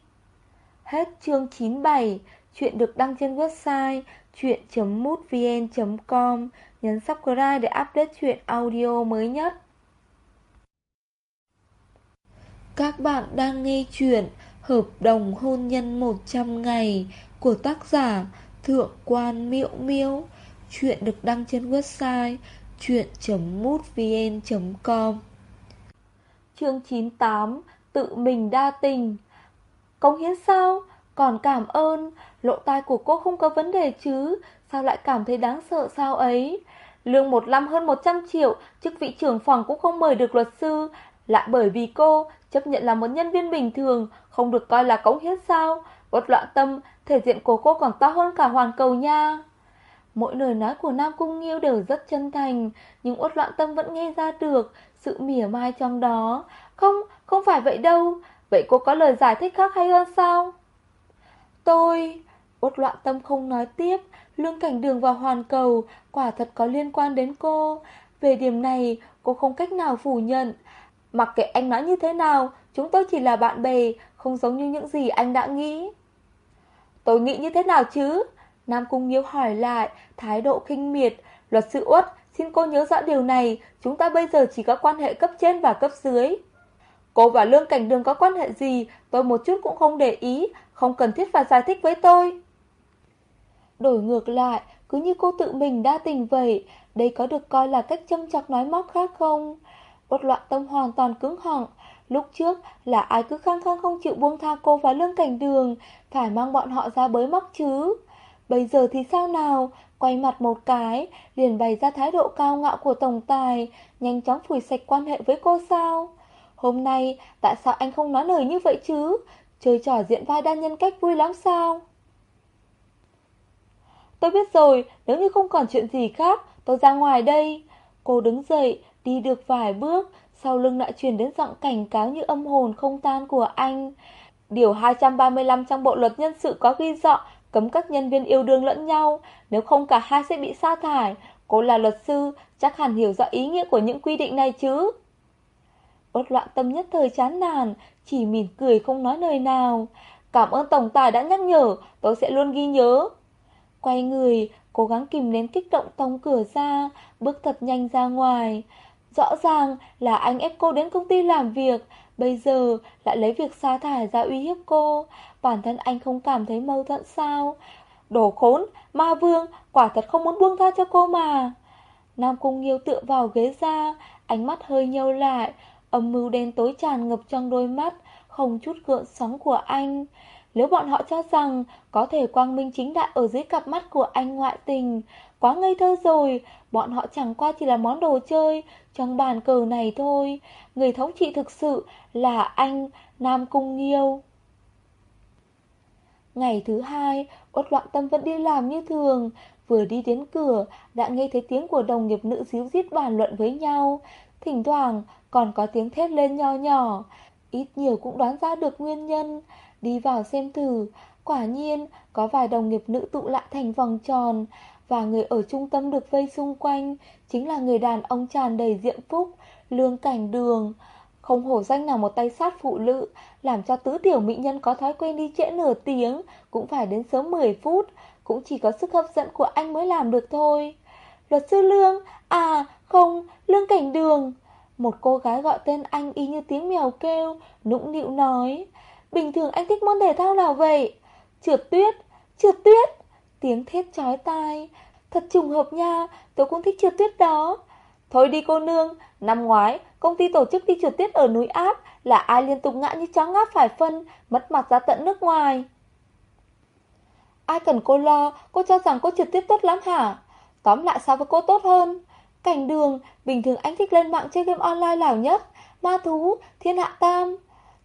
Hết chương 97, chuyện được đăng trên website chuyện.mútvn.com. Nhấn subscribe để update chuyện audio mới nhất. Các bạn đang nghe chuyện Hợp đồng hôn nhân 100 ngày của tác giả Thượng quan Miễu Miễu. Chuyện được đăng trên website chuyện.mútvn.com Chương 98 Tự mình đa tình. Công hiến sao? Còn cảm ơn. Lộ tai của cô không có vấn đề chứ? Sao lại cảm thấy đáng sợ sao ấy? Lương một năm hơn 100 triệu, Chức vị trưởng phòng cũng không mời được luật sư. Lại bởi vì cô, Chấp nhận là một nhân viên bình thường, Không được coi là cống hiến sao? Bất loạn tâm, Thể diện của cô còn to hơn cả hoàn cầu nha. Mỗi lời nói của Nam Cung Nghiêu đều rất chân thành Nhưng uất loạn tâm vẫn nghe ra được Sự mỉa mai trong đó. Không, không phải vậy đâu. Vậy cô có lời giải thích khác hay hơn sao? Tôi Uất loạn tâm không nói tiếp Lương cảnh đường và hoàn cầu Quả thật có liên quan đến cô. Về điểm này cô không cách nào phủ nhận. Mặc kệ anh nói như thế nào Chúng tôi chỉ là bạn bè Không giống như những gì anh đã nghĩ. Tôi nghĩ như thế nào chứ? Nam Cung Nghiêu hỏi lại, thái độ khinh miệt. Luật sư Uất, xin cô nhớ rõ điều này, chúng ta bây giờ chỉ có quan hệ cấp trên và cấp dưới. Cô và Lương Cảnh Đường có quan hệ gì, tôi một chút cũng không để ý, không cần thiết phải giải thích với tôi. Đổi ngược lại, cứ như cô tự mình đa tình vậy, đây có được coi là cách châm chọc nói móc khác không? Bất loạn tâm hoàn toàn cứng họng, lúc trước là ai cứ khăng khăng không chịu buông tha cô và Lương Cảnh Đường, phải mang bọn họ ra bới móc chứ. Bây giờ thì sao nào, quay mặt một cái, liền bày ra thái độ cao ngạo của tổng tài, nhanh chóng phủi sạch quan hệ với cô sao? Hôm nay, tại sao anh không nói lời như vậy chứ? Chơi trò diễn vai đa nhân cách vui lắm sao? Tôi biết rồi, nếu như không còn chuyện gì khác, tôi ra ngoài đây. Cô đứng dậy, đi được vài bước, sau lưng lại truyền đến giọng cảnh cáo như âm hồn không tan của anh. Điều 235 trong bộ luật nhân sự có ghi rõ cấm các nhân viên yêu đương lẫn nhau, nếu không cả hai sẽ bị sa thải. Cô là luật sư, chắc hẳn hiểu rõ ý nghĩa của những quy định này chứ. Bất loạn tâm nhất thời chán nản, chỉ mỉm cười không nói lời nào. Cảm ơn tổng tài đã nhắc nhở, tôi sẽ luôn ghi nhớ. Quay người, cố gắng kìm nén kích động tông cửa ra, bước thật nhanh ra ngoài. Rõ ràng là anh ép cô đến công ty làm việc, bây giờ lại lấy việc sa thải ra uy hiếp cô. Bản thân anh không cảm thấy mâu thuẫn sao? Đổ khốn, ma vương, quả thật không muốn buông tha cho cô mà. Nam Cung Nghiêu tựa vào ghế ra, ánh mắt hơi nhâu lại, âm mưu đen tối tràn ngập trong đôi mắt, không chút gợn sóng của anh. Nếu bọn họ cho rằng có thể quang minh chính đại ở dưới cặp mắt của anh ngoại tình, quá ngây thơ rồi, bọn họ chẳng qua chỉ là món đồ chơi trong bàn cờ này thôi. Người thống trị thực sự là anh Nam Cung Nghiêu. Ngày thứ hai, Uất Loạn Tâm vẫn đi làm như thường, vừa đi đến cửa đã nghe thấy tiếng của đồng nghiệp nữ díu dít bàn luận với nhau, thỉnh thoảng còn có tiếng thét lên nho nhỏ, ít nhiều cũng đoán ra được nguyên nhân. Đi vào xem thử, quả nhiên có vài đồng nghiệp nữ tụ lại thành vòng tròn, và người ở trung tâm được vây xung quanh chính là người đàn ông tràn đầy diện phúc, lương cảnh đường. Không hổ danh nào một tay sát phụ nữ, làm cho tứ tiểu mỹ nhân có thói quen đi trễ nửa tiếng, cũng phải đến sớm 10 phút, cũng chỉ có sức hấp dẫn của anh mới làm được thôi. Luật sư Lương, à không, Lương Cảnh Đường. Một cô gái gọi tên anh y như tiếng mèo kêu, nũng nịu nói. Bình thường anh thích môn thể thao nào vậy? Trượt tuyết, trượt tuyết. Tiếng thét chói tai. Thật trùng hợp nha, tôi cũng thích trượt tuyết đó. Thôi đi cô nương, năm ngoái công ty tổ chức đi trượt tuyết ở núi áp là ai liên tục ngã như chó ngáp phải phân, mất mặt ra tận nước ngoài. Ai cần cô lo, cô cho rằng cô trượt tuyết tốt lắm hả? Tóm lại sao với cô tốt hơn? Cảnh đường, bình thường anh thích lên mạng chơi game online nào nhất? Ma thú, thiên hạ tam.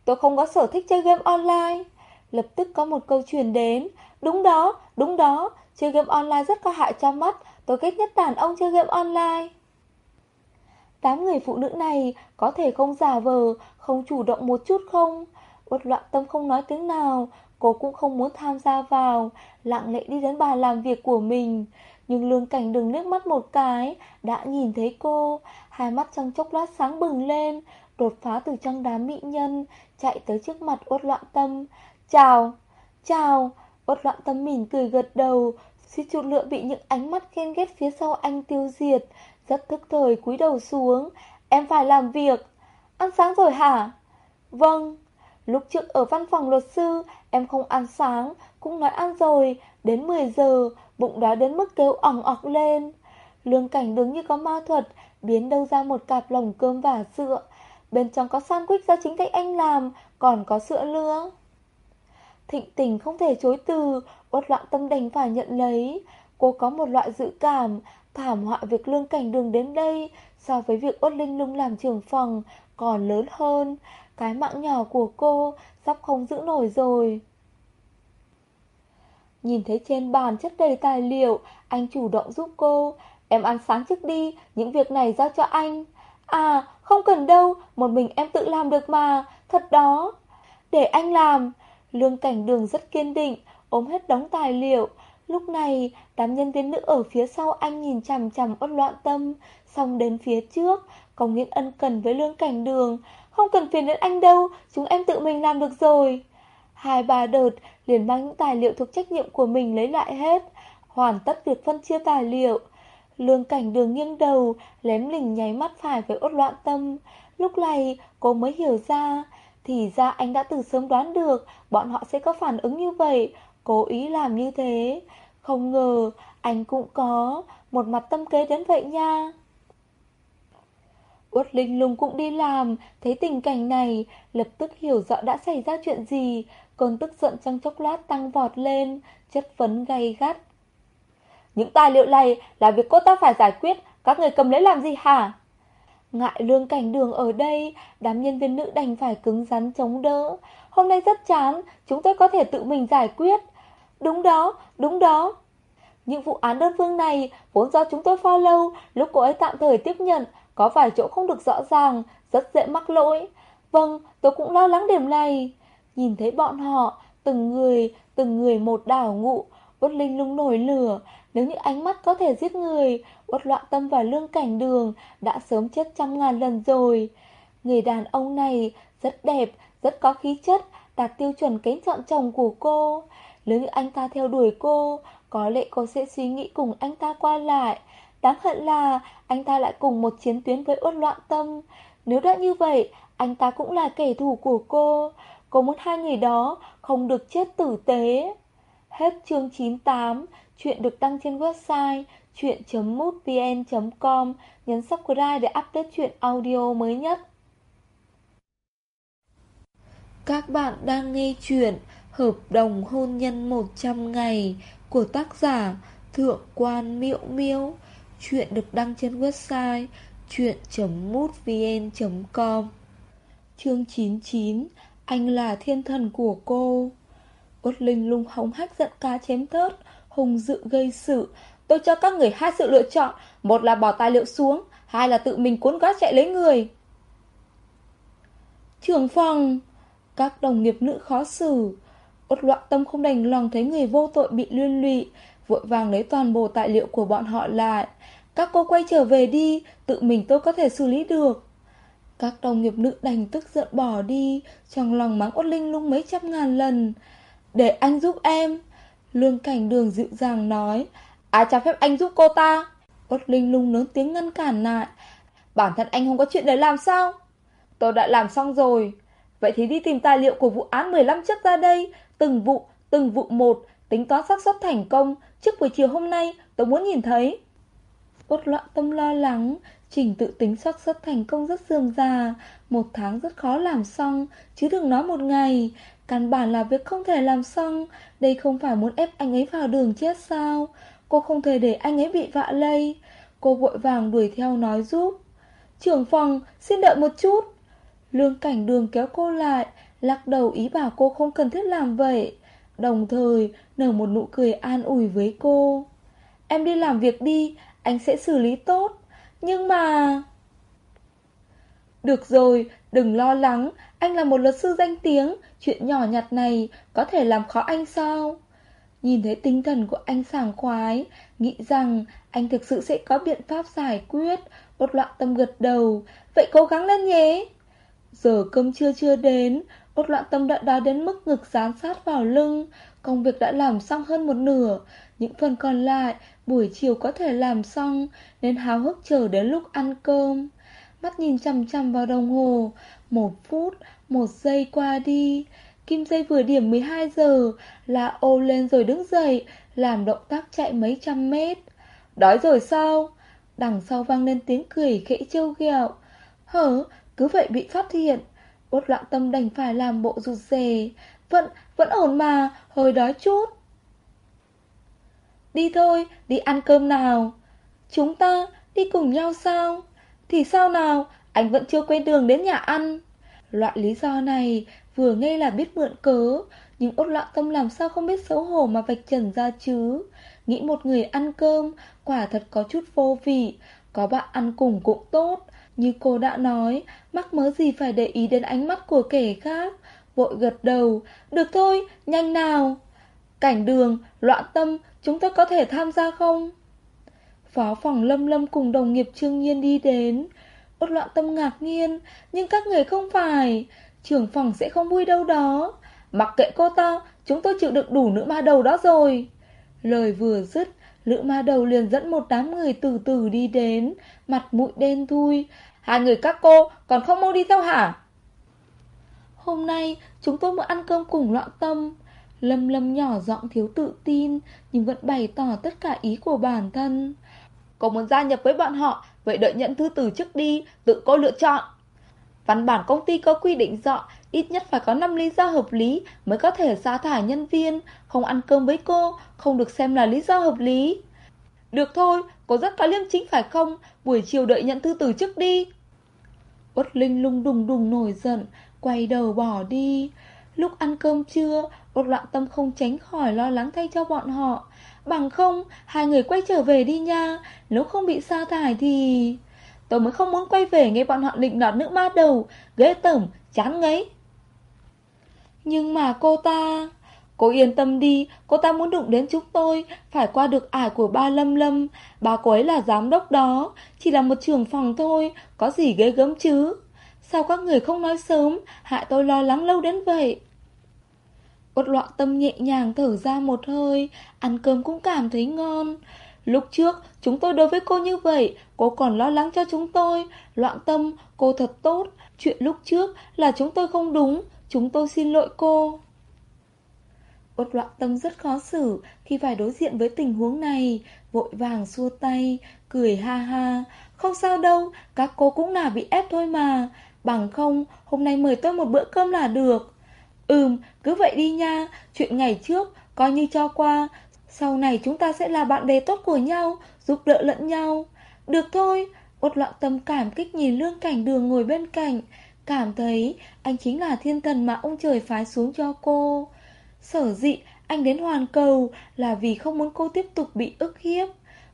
Tôi không có sở thích chơi game online. Lập tức có một câu truyền đến. Đúng đó, đúng đó, chơi game online rất có hại cho mắt. Tôi ghét nhất đàn ông chơi game online. tám người phụ nữ này có thể không giả vờ, không chủ động một chút không? Uất loạn tâm không nói tiếng nào, cô cũng không muốn tham gia vào, lặng lẽ đi đến bàn làm việc của mình. Nhưng lương cảnh đừng nước mắt một cái, đã nhìn thấy cô, hai mắt trong chốc lát sáng bừng lên, đột phá từ trong đám mỹ nhân, chạy tới trước mặt uất loạn tâm. Chào, chào, Bất loạn tâm mỉm cười gật đầu, suy chút lựa bị những ánh mắt ghen ghét phía sau anh tiêu diệt, rất thức thời cúi đầu xuống. Em phải làm việc. Ăn sáng rồi hả? Vâng. Lúc trước ở văn phòng luật sư, em không ăn sáng, cũng nói ăn rồi. Đến 10 giờ, bụng đói đến mức kêu ỏng ọc lên. Lương cảnh đứng như có ma thuật, biến đâu ra một cặp lồng cơm và sữa. Bên trong có sandwich do chính tay anh làm, còn có sữa nữa. Thịnh tình không thể chối từ, uất loạn tâm đành phải nhận lấy. Cô có một loại dự cảm, thảm họa việc lương cảnh đường đến đây so với việc uất linh lung làm trưởng phòng còn lớn hơn. Cái mạng nhỏ của cô sắp không giữ nổi rồi. Nhìn thấy trên bàn chất đầy tài liệu, anh chủ động giúp cô. Em ăn sáng trước đi, những việc này giao cho anh. À, không cần đâu, một mình em tự làm được mà, thật đó. Để anh làm. Lương cảnh đường rất kiên định, ôm hết đóng tài liệu. Lúc này, đám nhân viên nữ ở phía sau anh nhìn chằm chằm ốt loạn tâm, xong đến phía trước, có nghiến ân cần với lương cảnh đường. Không cần phiền đến anh đâu, chúng em tự mình làm được rồi. Hai ba đợt liền mang những tài liệu thuộc trách nhiệm của mình lấy lại hết, hoàn tất việc phân chia tài liệu. Lương cảnh đường nghiêng đầu, lém lỉnh nháy mắt phải với ốt loạn tâm. Lúc này cô mới hiểu ra thì ra anh đã từ sớm đoán được Bọn họ sẽ có phản ứng như vậy Cố ý làm như thế Không ngờ anh cũng có Một mặt tâm kế đến vậy nha Uất Linh Lung cũng đi làm, thấy tình cảnh này, lập tức hiểu rõ đã xảy ra chuyện gì, còn tức giận trong chốc lát tăng vọt lên, chất vấn gay gắt. Những tài liệu này là việc cô ta phải giải quyết, các người cầm lấy làm gì hả? Ngại lương cảnh đường ở đây, đám nhân viên nữ đành phải cứng rắn chống đỡ. Hôm nay rất chán, chúng tôi có thể tự mình giải quyết. Đúng đó, đúng đó. Những vụ án đơn phương này vốn do chúng tôi follow, lúc cô ấy tạm thời tiếp nhận, có vài chỗ không được rõ ràng, rất dễ mắc lỗi. Vâng, tôi cũng lo lắng điểm này. Nhìn thấy bọn họ, từng người, từng người một đảo ngụ, Uất Linh lung nổi lửa. Nếu như ánh mắt có thể giết người, Uất loạn tâm và lương cảnh đường đã sớm chết trăm ngàn lần rồi. Người đàn ông này rất đẹp, rất có khí chất, đạt tiêu chuẩn kén chọn chồng của cô. Nếu như anh ta theo đuổi cô, có lẽ cô sẽ suy nghĩ cùng anh ta qua lại. Đáng hận là anh ta lại cùng một chiến tuyến với uất loạn tâm. Nếu đã như vậy, anh ta cũng là kẻ thù của cô. Cô muốn hai người đó không được chết tử tế. Hết chương 98, chuyện được đăng trên website chuyện.mútvn.com. Nhấn subscribe để update chuyện audio mới nhất. Các bạn đang nghe chuyện Hợp đồng hôn nhân 100 ngày của tác giả Thượng quan Miệu Miêu. Chuyện được đăng trên website chuyện.mútvn.com Chương 99 Anh là thiên thần của cô Út Linh lung hống hách giận cá chém thớt Hùng dự gây sự Tôi cho các người hai sự lựa chọn, Một là bỏ tài liệu xuống, Hai là tự mình cuốn gói chạy lấy người. Trưởng phòng Các đồng nghiệp nữ khó xử. Ốt loạn tâm không đành lòng thấy người vô tội bị liên lụy, Vội vàng lấy toàn bộ tài liệu của bọn họ lại. Các cô quay trở về đi, Tự mình tôi có thể xử lý được. Các đồng nghiệp nữ đành tức giận bỏ đi, Trong lòng mắng ốt linh lung mấy trăm ngàn lần. Để anh giúp em, Lương cảnh đường dịu dàng nói Ai cho phép anh giúp cô ta. Út linh lung lớn tiếng ngăn cản lại. Bản thân anh không có chuyện để làm sao? Tôi đã làm xong rồi. Vậy thì đi tìm tài liệu của vụ án 15 trước ra đây. Từng vụ, từng vụ một. Tính toán xác suất thành công. Trước buổi chiều hôm nay tôi muốn nhìn thấy. Út loạn tâm lo lắng. Trình tự tính xác suất thành công rất dườm già. Một tháng rất khó làm xong Chứ đừng nói một ngày. Căn bản là việc không thể làm xong. Đây không phải muốn ép anh ấy vào đường chết sao? Cô không thể để anh ấy bị vạ lây. Cô vội vàng đuổi theo nói giúp. Trưởng phòng xin đợi một chút. Lương cảnh đường kéo cô lại Lắc đầu ý bảo cô không cần thiết làm vậy. Đồng thời nở một nụ cười an ủi với cô. Em đi làm việc đi Anh sẽ xử lý tốt. Nhưng mà... Được rồi, đừng lo lắng. Anh là một luật sư danh tiếng Chuyện nhỏ nhặt này có thể làm khó anh sao? Nhìn thấy tinh thần của anh sảng khoái, Nghĩ rằng anh thực sự sẽ có biện pháp giải quyết Bột loạn tâm gật đầu. Vậy cố gắng lên nhé. Giờ cơm trưa chưa đến Bột loạn tâm đã đói đến mức ngực dán sát vào lưng. Công việc đã làm xong hơn một nửa, Những phần còn lại Buổi chiều có thể làm xong, Nên háo hức chờ đến lúc ăn cơm. Mắt nhìn chằm chằm vào đồng hồ, Một phút, Một giây qua đi. Kim dây vừa điểm 12 giờ Là ô lên rồi đứng dậy Làm động tác chạy mấy trăm mét. Đói rồi sao? Đằng sau vang lên tiếng cười khẽ trêu ghẹo. Hở cứ vậy bị phát hiện. Bốt loạn tâm đành phải làm bộ rụt rè. Vẫn, vẫn ổn mà Hơi đói chút. Đi thôi, đi ăn cơm nào. Chúng ta đi cùng nhau sao? Thì sao nào? Anh vẫn chưa quên đường đến nhà ăn. Loại lý do này vừa nghe là biết mượn cớ Nhưng ốt loạn tâm làm sao không biết xấu hổ mà vạch trần ra chứ Nghĩ một người ăn cơm Quả thật có chút vô vị Có bạn ăn cùng cũng tốt như cô đã nói, mắc mớ gì phải để ý đến ánh mắt của kẻ khác. Vội gật đầu, được thôi, nhanh nào. Cảnh đường, loạn tâm, chúng tôi có thể tham gia không? Phó phòng lâm lâm cùng đồng nghiệp trương nhiên đi đến. Út loạn tâm ngạc nhiên, nhưng các người không phải. Trưởng phòng sẽ không vui đâu đó. Mặc kệ cô ta, chúng tôi chịu đựng đủ nữ ma đầu đó rồi. Lời vừa dứt, nữ ma đầu liền dẫn một đám người từ từ đi đến, mặt mũi đen thui. Hai người các cô còn không mau đi theo hả? Hôm nay chúng tôi muốn ăn cơm cùng loạn tâm. Lâm lâm nhỏ giọng thiếu tự tin, nhưng vẫn bày tỏ tất cả ý của bản thân. Cô muốn gia nhập với bọn họ, vậy đợi nhận thư từ trước đi, tự cô lựa chọn. Văn bản công ty có quy định rõ, ít nhất phải có 5 lý do hợp lý mới có thể sa thải nhân viên, không ăn cơm với cô, không được xem là lý do hợp lý. Được thôi, cô rất có liêm chính phải không? Buổi chiều đợi nhận thư từ trước đi. Uất Linh lung đùng đùng nổi giận, quay đầu bỏ đi. Lúc ăn cơm trưa, Uất loạn tâm không tránh khỏi lo lắng thay cho bọn họ. Bằng không, hai người quay trở về đi nha, nếu không bị sa thải thì... Tôi mới không muốn quay về nghe bọn họ định nọt nữ ma đầu, ghê tởm, chán ngấy. Nhưng mà cô ta... Cô yên tâm đi, cô ta muốn đụng đến chúng tôi, phải qua được ải của ba Lâm Lâm. Bà cô ấy là giám đốc đó, chỉ là một trưởng phòng thôi, có gì ghê gớm chứ. Sao các người không nói sớm, hại tôi lo lắng lâu đến vậy. Út loạn tâm nhẹ nhàng thở ra một hơi, ăn cơm cũng cảm thấy ngon. Lúc trước, chúng tôi đối với cô như vậy, cô còn lo lắng cho chúng tôi. Loạn tâm, cô thật tốt. Chuyện lúc trước là chúng tôi không đúng, chúng tôi xin lỗi cô. Út loạn tâm rất khó xử khi phải đối diện với tình huống này, vội vàng xua tay, cười ha ha. Không sao đâu, các cô cũng là bị ép thôi mà. Bằng không, hôm nay mời tôi một bữa cơm là được. Ừm, cứ vậy đi nha, chuyện ngày trước, coi như cho qua. Sau này chúng ta sẽ là bạn bè tốt của nhau, giúp đỡ lẫn nhau. Được thôi, Út loạn tâm cảm kích nhìn lương cảnh đường ngồi bên cạnh. Cảm thấy anh chính là thiên thần mà ông trời phái xuống cho cô. Sở dĩ anh đến hoàn cầu là vì không muốn cô tiếp tục bị ức hiếp.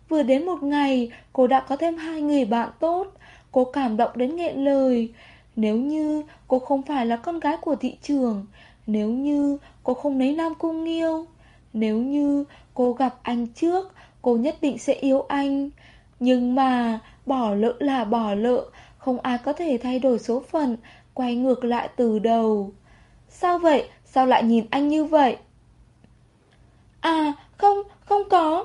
Vừa đến một ngày, cô đã có thêm hai người bạn tốt. Cô cảm động đến nghẹn lời. Nếu như cô không phải là con gái của thị trường, nếu như cô không lấy Nam Cung Nghiêu, nếu như cô gặp anh trước, cô nhất định sẽ yêu anh. Nhưng mà, bỏ lỡ là bỏ lỡ, không ai có thể thay đổi số phận, quay ngược lại từ đầu. Sao vậy? Sao lại nhìn anh như vậy? À, không, không có.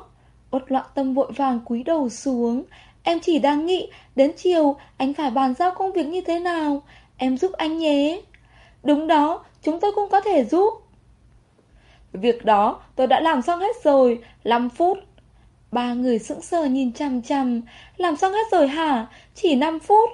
Út loạn tâm vội vàng cúi đầu xuống. Em chỉ đang nghĩ, đến chiều anh phải bàn giao công việc như thế nào. Em giúp anh nhé. Đúng đó, chúng tôi cũng có thể giúp. Việc đó tôi đã làm xong hết rồi, 5 phút. Ba người sững sờ nhìn chằm chằm, làm xong hết rồi hả? Chỉ 5 phút.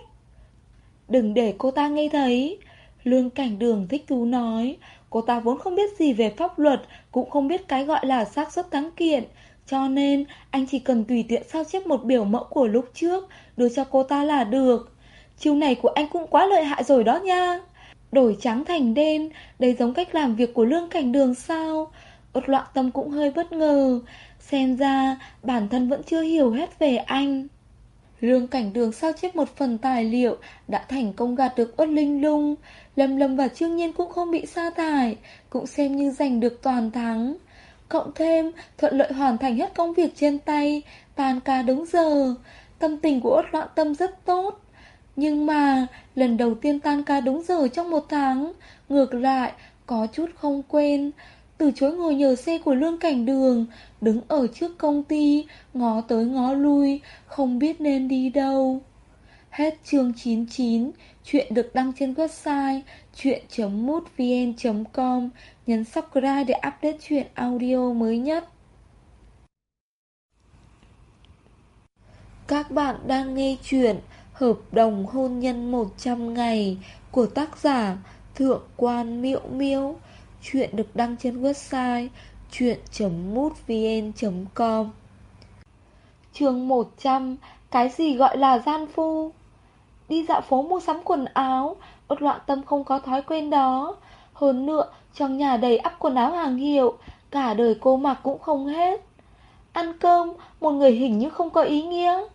Đừng để cô ta nghe thấy. Lương cảnh đường thích thú nói, cô ta vốn không biết gì về pháp luật, cũng không biết cái gọi là xác suất thắng kiện. Cho nên, anh chỉ cần tùy tiện sao chép một biểu mẫu của lúc trước, đưa cho cô ta là được. Chiêu này của anh cũng quá lợi hại rồi đó nha. Đổi trắng thành đen, đây giống cách làm việc của lương cảnh đường sao? Út loạn tâm cũng hơi bất ngờ. Xem ra, bản thân vẫn chưa hiểu hết về anh. Lương cảnh đường sao chép một phần tài liệu đã thành công gạt được Uất Linh Lung. Lâm Lâm và Trương Nhiên cũng không bị sa thải, cũng xem như giành được toàn thắng. Cộng thêm, thuận lợi hoàn thành hết công việc trên tay, Tàn ca đúng giờ. Tâm tình của Uất loạn tâm rất tốt. Nhưng mà, lần đầu tiên tan ca đúng giờ trong một tháng, ngược lại, có chút không quên Từ chối ngồi nhờ xe của lương cảnh đường, đứng ở trước công ty, ngó tới ngó lui, không biết nên đi đâu. Hết chương 99, chuyện được đăng trên website chuyện.mútvn.com, nhấn subscribe để update chuyện audio mới nhất. Các bạn đang nghe chuyện Hợp đồng hôn nhân 100 ngày của tác giả Thượng quan Miễu Miễu. Chuyện được đăng trên website chuyện.mútvn.com Chương 100 Cái gì gọi là gian phu? Đi dạo phố mua sắm quần áo, út loạn tâm không có thói quen đó. Hơn nữa, trong nhà đầy ắp quần áo hàng hiệu, cả đời cô mặc cũng không hết. Ăn cơm, một người hình như không có ý nghĩa.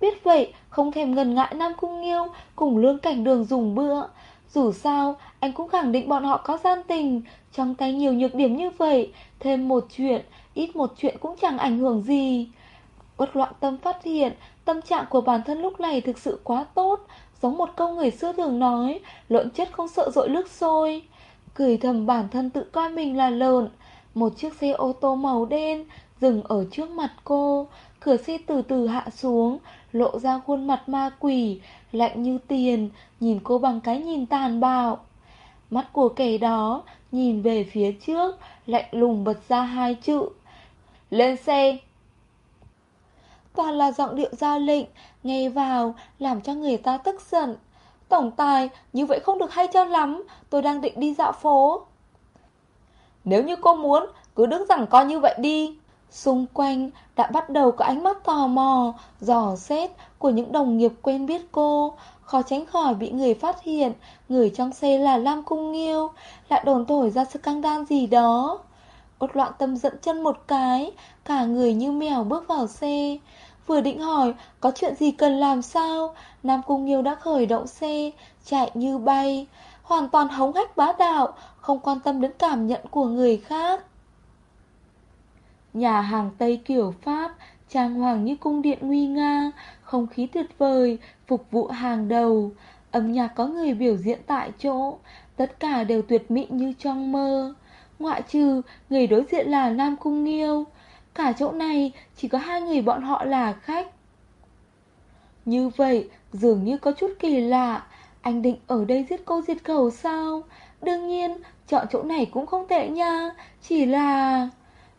Biết vậy, không thèm ngần ngại Nam Cung Nghiêu cùng lương cảnh đường dùng bữa. Dù sao, anh cũng khẳng định bọn họ có gian tình, trong tay nhiều nhược điểm như vậy, thêm một chuyện, ít một chuyện cũng chẳng ảnh hưởng gì. Uất loạn tâm phát hiện, tâm trạng của bản thân lúc này thực sự quá tốt, giống một câu người xưa thường nói, lợn chết không sợ dội nước sôi. Cười thầm bản thân tự coi mình là lợn, một chiếc xe ô tô màu đen, dừng ở trước mặt cô. Cửa xe từ từ hạ xuống, lộ ra khuôn mặt ma quỷ, lạnh như tiền, nhìn cô bằng cái nhìn tàn bạo. Mắt của kẻ đó nhìn về phía trước, lạnh lùng bật ra hai chữ. Lên xe! Toàn là giọng điệu ra lệnh, nghe vào, làm cho người ta tức giận. Tổng tài, như vậy không được hay cho lắm, tôi đang định đi dạo phố. Nếu như cô muốn, cứ đứng rằng coi như vậy đi. Xung quanh đã bắt đầu có ánh mắt tò mò, dò xét của những đồng nghiệp quen biết cô. Khó tránh khỏi bị người phát hiện, người trong xe là Lam Cung Nghiêu, lại đồn thổi ra scandal gì đó. Ốt loạn tâm dẫn chân một cái, cả người như mèo bước vào xe. Vừa định hỏi có chuyện gì cần làm sao, Nam Cung Nghiêu đã khởi động xe, chạy như bay, hoàn toàn hống hách bá đạo, không quan tâm đến cảm nhận của người khác. Nhà hàng Tây kiểu Pháp, trang hoàng như cung điện nguy nga, không khí tuyệt vời, phục vụ hàng đầu. Âm nhạc có người biểu diễn tại chỗ, tất cả đều tuyệt mỹ như trong mơ. Ngoại trừ người đối diện là Nam Cung Nghiêu, cả chỗ này chỉ có hai người bọn họ là khách. Như vậy, dường như có chút kỳ lạ, anh định ở đây giết cô diệt cầu sao? Đương nhiên, chọn chỗ này cũng không tệ nha, chỉ là...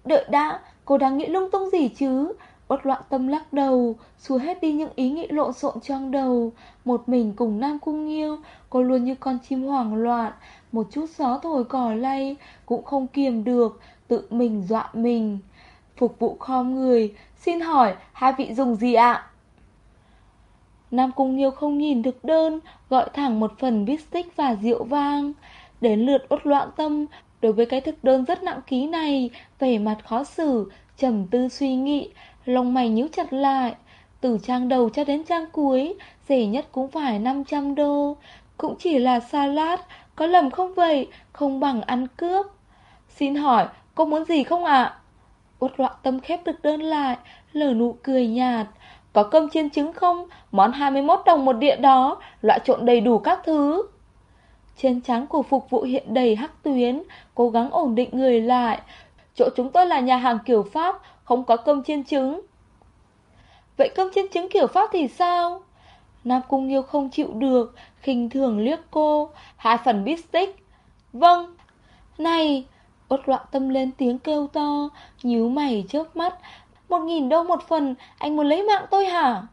Đợi đã, cô đang nghĩ lung tung gì chứ? Bất loạn tâm lắc đầu, xua hết đi những ý nghĩ lộn xộn trong đầu. Một mình cùng Nam Cung Nghiêu, cô luôn như con chim hoảng loạn. Một chút gió thổi cỏ lay, cũng không kiềm được, tự mình dọa mình. Phục vụ khom người, xin hỏi hai vị dùng gì ạ? Nam Cung Nghiêu không nhìn được đơn, gọi thẳng một phần bít stick và rượu vang. Đến lượt ốt loạn tâm, đối với cái thực đơn rất nặng ký này, vẻ mặt khó xử, trầm tư suy nghĩ, lông mày nhíu chặt lại. Từ trang đầu cho đến trang cuối, rẻ nhất cũng phải 500 đô. Cũng chỉ là salad, có lầm không vậy, không bằng ăn cướp. Xin hỏi, cô muốn gì không ạ? À? Uất loạn tâm khép thực đơn lại, lở nụ cười nhạt. Có cơm chiên trứng không? Món 21 đồng một đĩa đó, loại trộn đầy đủ các thứ. Trên trán của phục vụ hiện đầy hắc tuyến, cố gắng ổn định người lại. Chỗ chúng tôi là nhà hàng kiểu Pháp, không có cơm chiên trứng. Vậy cơm chiên trứng kiểu Pháp thì sao? Nam Cung Nghiêu không chịu được, khinh thường liếc cô. Hai phần bít stick. Vâng. Này, Ốt loạn tâm lên tiếng kêu to, nhíu mày trước mắt. Một nghìn đô một phần, anh muốn lấy mạng tôi hả?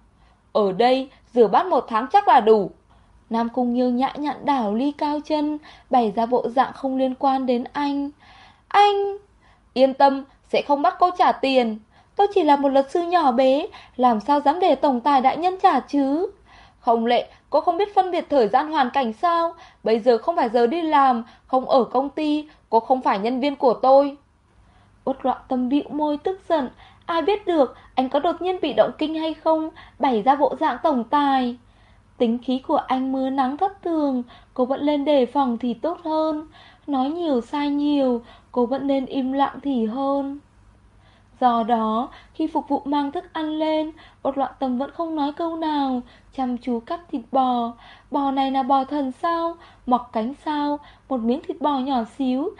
Ở đây, rửa bát một tháng chắc là đủ. Nam Cung Nghiêu nhã nhặn đảo ly cao chân, bày ra bộ dạng không liên quan đến anh. Anh... Yên tâm, sẽ không bắt cô trả tiền. Tôi chỉ là một luật sư nhỏ bé, làm sao dám để tổng tài đại nhân trả chứ? Không lệ, cô không biết phân biệt thời gian hoàn cảnh sao? Bây giờ không phải giờ đi làm, không ở công ty, cô không phải nhân viên của tôi. Út loạn tâm bĩu môi tức giận, ai biết được anh có đột nhiên bị động kinh hay không, bày ra bộ dạng tổng tài. Tính khí của anh mưa nắng thất thường, cô vẫn lên đề phòng thì tốt hơn. Nói nhiều sai nhiều, cô vẫn nên im lặng thì hơn. Do đó, khi phục vụ mang thức ăn lên, bột loạn tầm vẫn không nói câu nào, chăm chú cắt thịt bò. Bò này là bò thần sao, mọc cánh sao, một miếng thịt bò nhỏ xíu.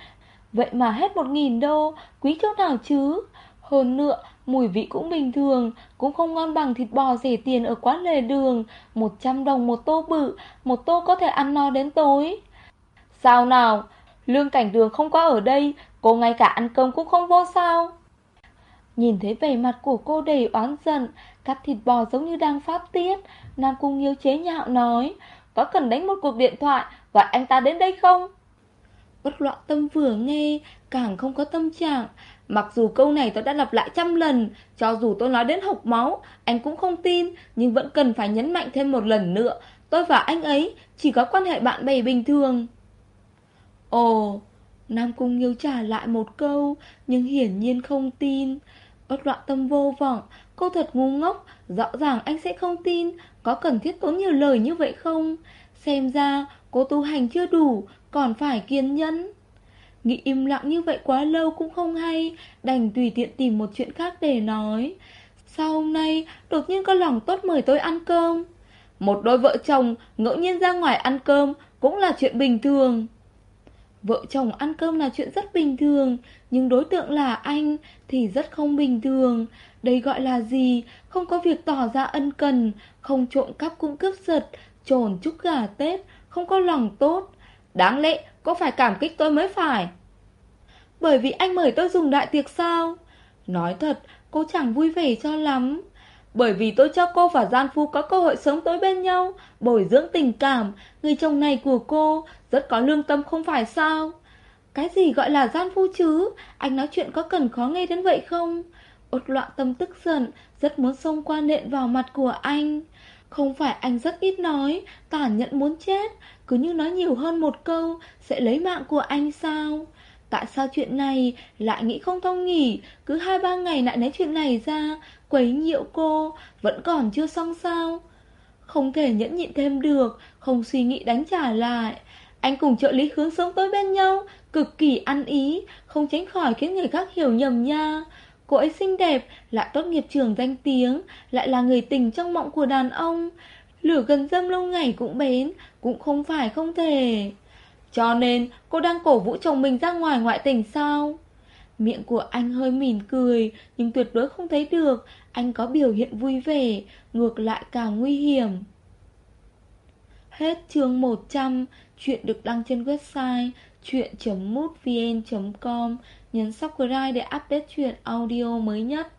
Vậy mà hết một nghìn đô, quý chỗ nào chứ? Hơn nữa, mùi vị cũng bình thường, cũng không ngon bằng thịt bò rẻ tiền ở quán lề đường, 100 đồng một tô bự, một tô có thể ăn no đến tối. Sao nào? Lương cảnh đường không có ở đây, cô ngay cả ăn cơm cũng không vô sao? Nhìn thấy vẻ mặt của cô đầy oán giận, cắt thịt bò giống như đang phát tiết, Nam Cung Nghiêu chế nhạo nói, có cần đánh một cuộc điện thoại, gọi anh ta đến đây không? Bất loạn tâm vừa nghe, càng không có tâm trạng, mặc dù câu này tôi đã lặp lại trăm lần, cho dù tôi nói đến hộc máu, anh cũng không tin, nhưng vẫn cần phải nhấn mạnh thêm một lần nữa, tôi và anh ấy chỉ có quan hệ bạn bè bình thường. Ồ, Nam Cung Nghiêu trả lại một câu, nhưng hiển nhiên không tin. Bất loạn tâm vô vọng, cô thật ngu ngốc, rõ ràng anh sẽ không tin, có cần thiết tốn nhiều lời như vậy không? Xem ra cô tu hành chưa đủ, còn phải kiên nhẫn. Nghĩ im lặng như vậy quá lâu cũng không hay, đành tùy tiện tìm một chuyện khác để nói. Sao hôm nay đột nhiên có lòng tốt mời tôi ăn cơm? Một đôi vợ chồng ngẫu nhiên ra ngoài ăn cơm cũng là chuyện bình thường. Vợ chồng ăn cơm là chuyện rất bình thường, nhưng đối tượng là anh thì rất không bình thường. Đây gọi là gì? Không có việc tỏ ra ân cần, không trộm cắp cũng cướp giật, trồn chúc gà Tết, không có lòng tốt. Đáng lẽ, có phải cảm kích tôi mới phải. Bởi vì anh mời tôi dùng đại tiệc sao? Nói thật, cô chẳng vui vẻ cho lắm. Bởi vì tôi cho cô và Gian Phu có cơ hội sống tối bên nhau, bồi dưỡng tình cảm, người chồng này của cô rất có lương tâm không phải sao? Cái gì gọi là Gian Phu chứ? Anh nói chuyện có cần khó nghe đến vậy không? Ốt loạn tâm tức giận, rất muốn xông qua nện vào mặt của anh. Không phải anh rất ít nói, tản nhẫn muốn chết, cứ như nói nhiều hơn một câu, sẽ lấy mạng của anh sao? Tại sao chuyện này lại nghĩ không thông nhỉ Cứ hai ba ngày lại nói chuyện này ra Quấy nhiễu cô Vẫn còn chưa xong sao? Không thể nhẫn nhịn thêm được Không suy nghĩ đánh trả lại. Anh cùng trợ lý hướng sống tới bên nhau Cực kỳ ăn ý Không tránh khỏi khiến người khác hiểu nhầm nha. Cô ấy xinh đẹp Lại tốt nghiệp trường danh tiếng Lại là người tình trong mộng của đàn ông. Lửa gần dâm lâu ngày cũng bén Cũng không phải không thể cho nên cô đang cổ vũ chồng mình ra ngoài ngoại tình sao? Miệng của anh hơi mỉm cười, nhưng tuyệt đối không thấy được anh có biểu hiện vui vẻ, ngược lại càng nguy hiểm. Hết chương 100, chuyện được đăng trên website chuyện.mútvn.com, nhấn subscribe để update chuyện audio mới nhất.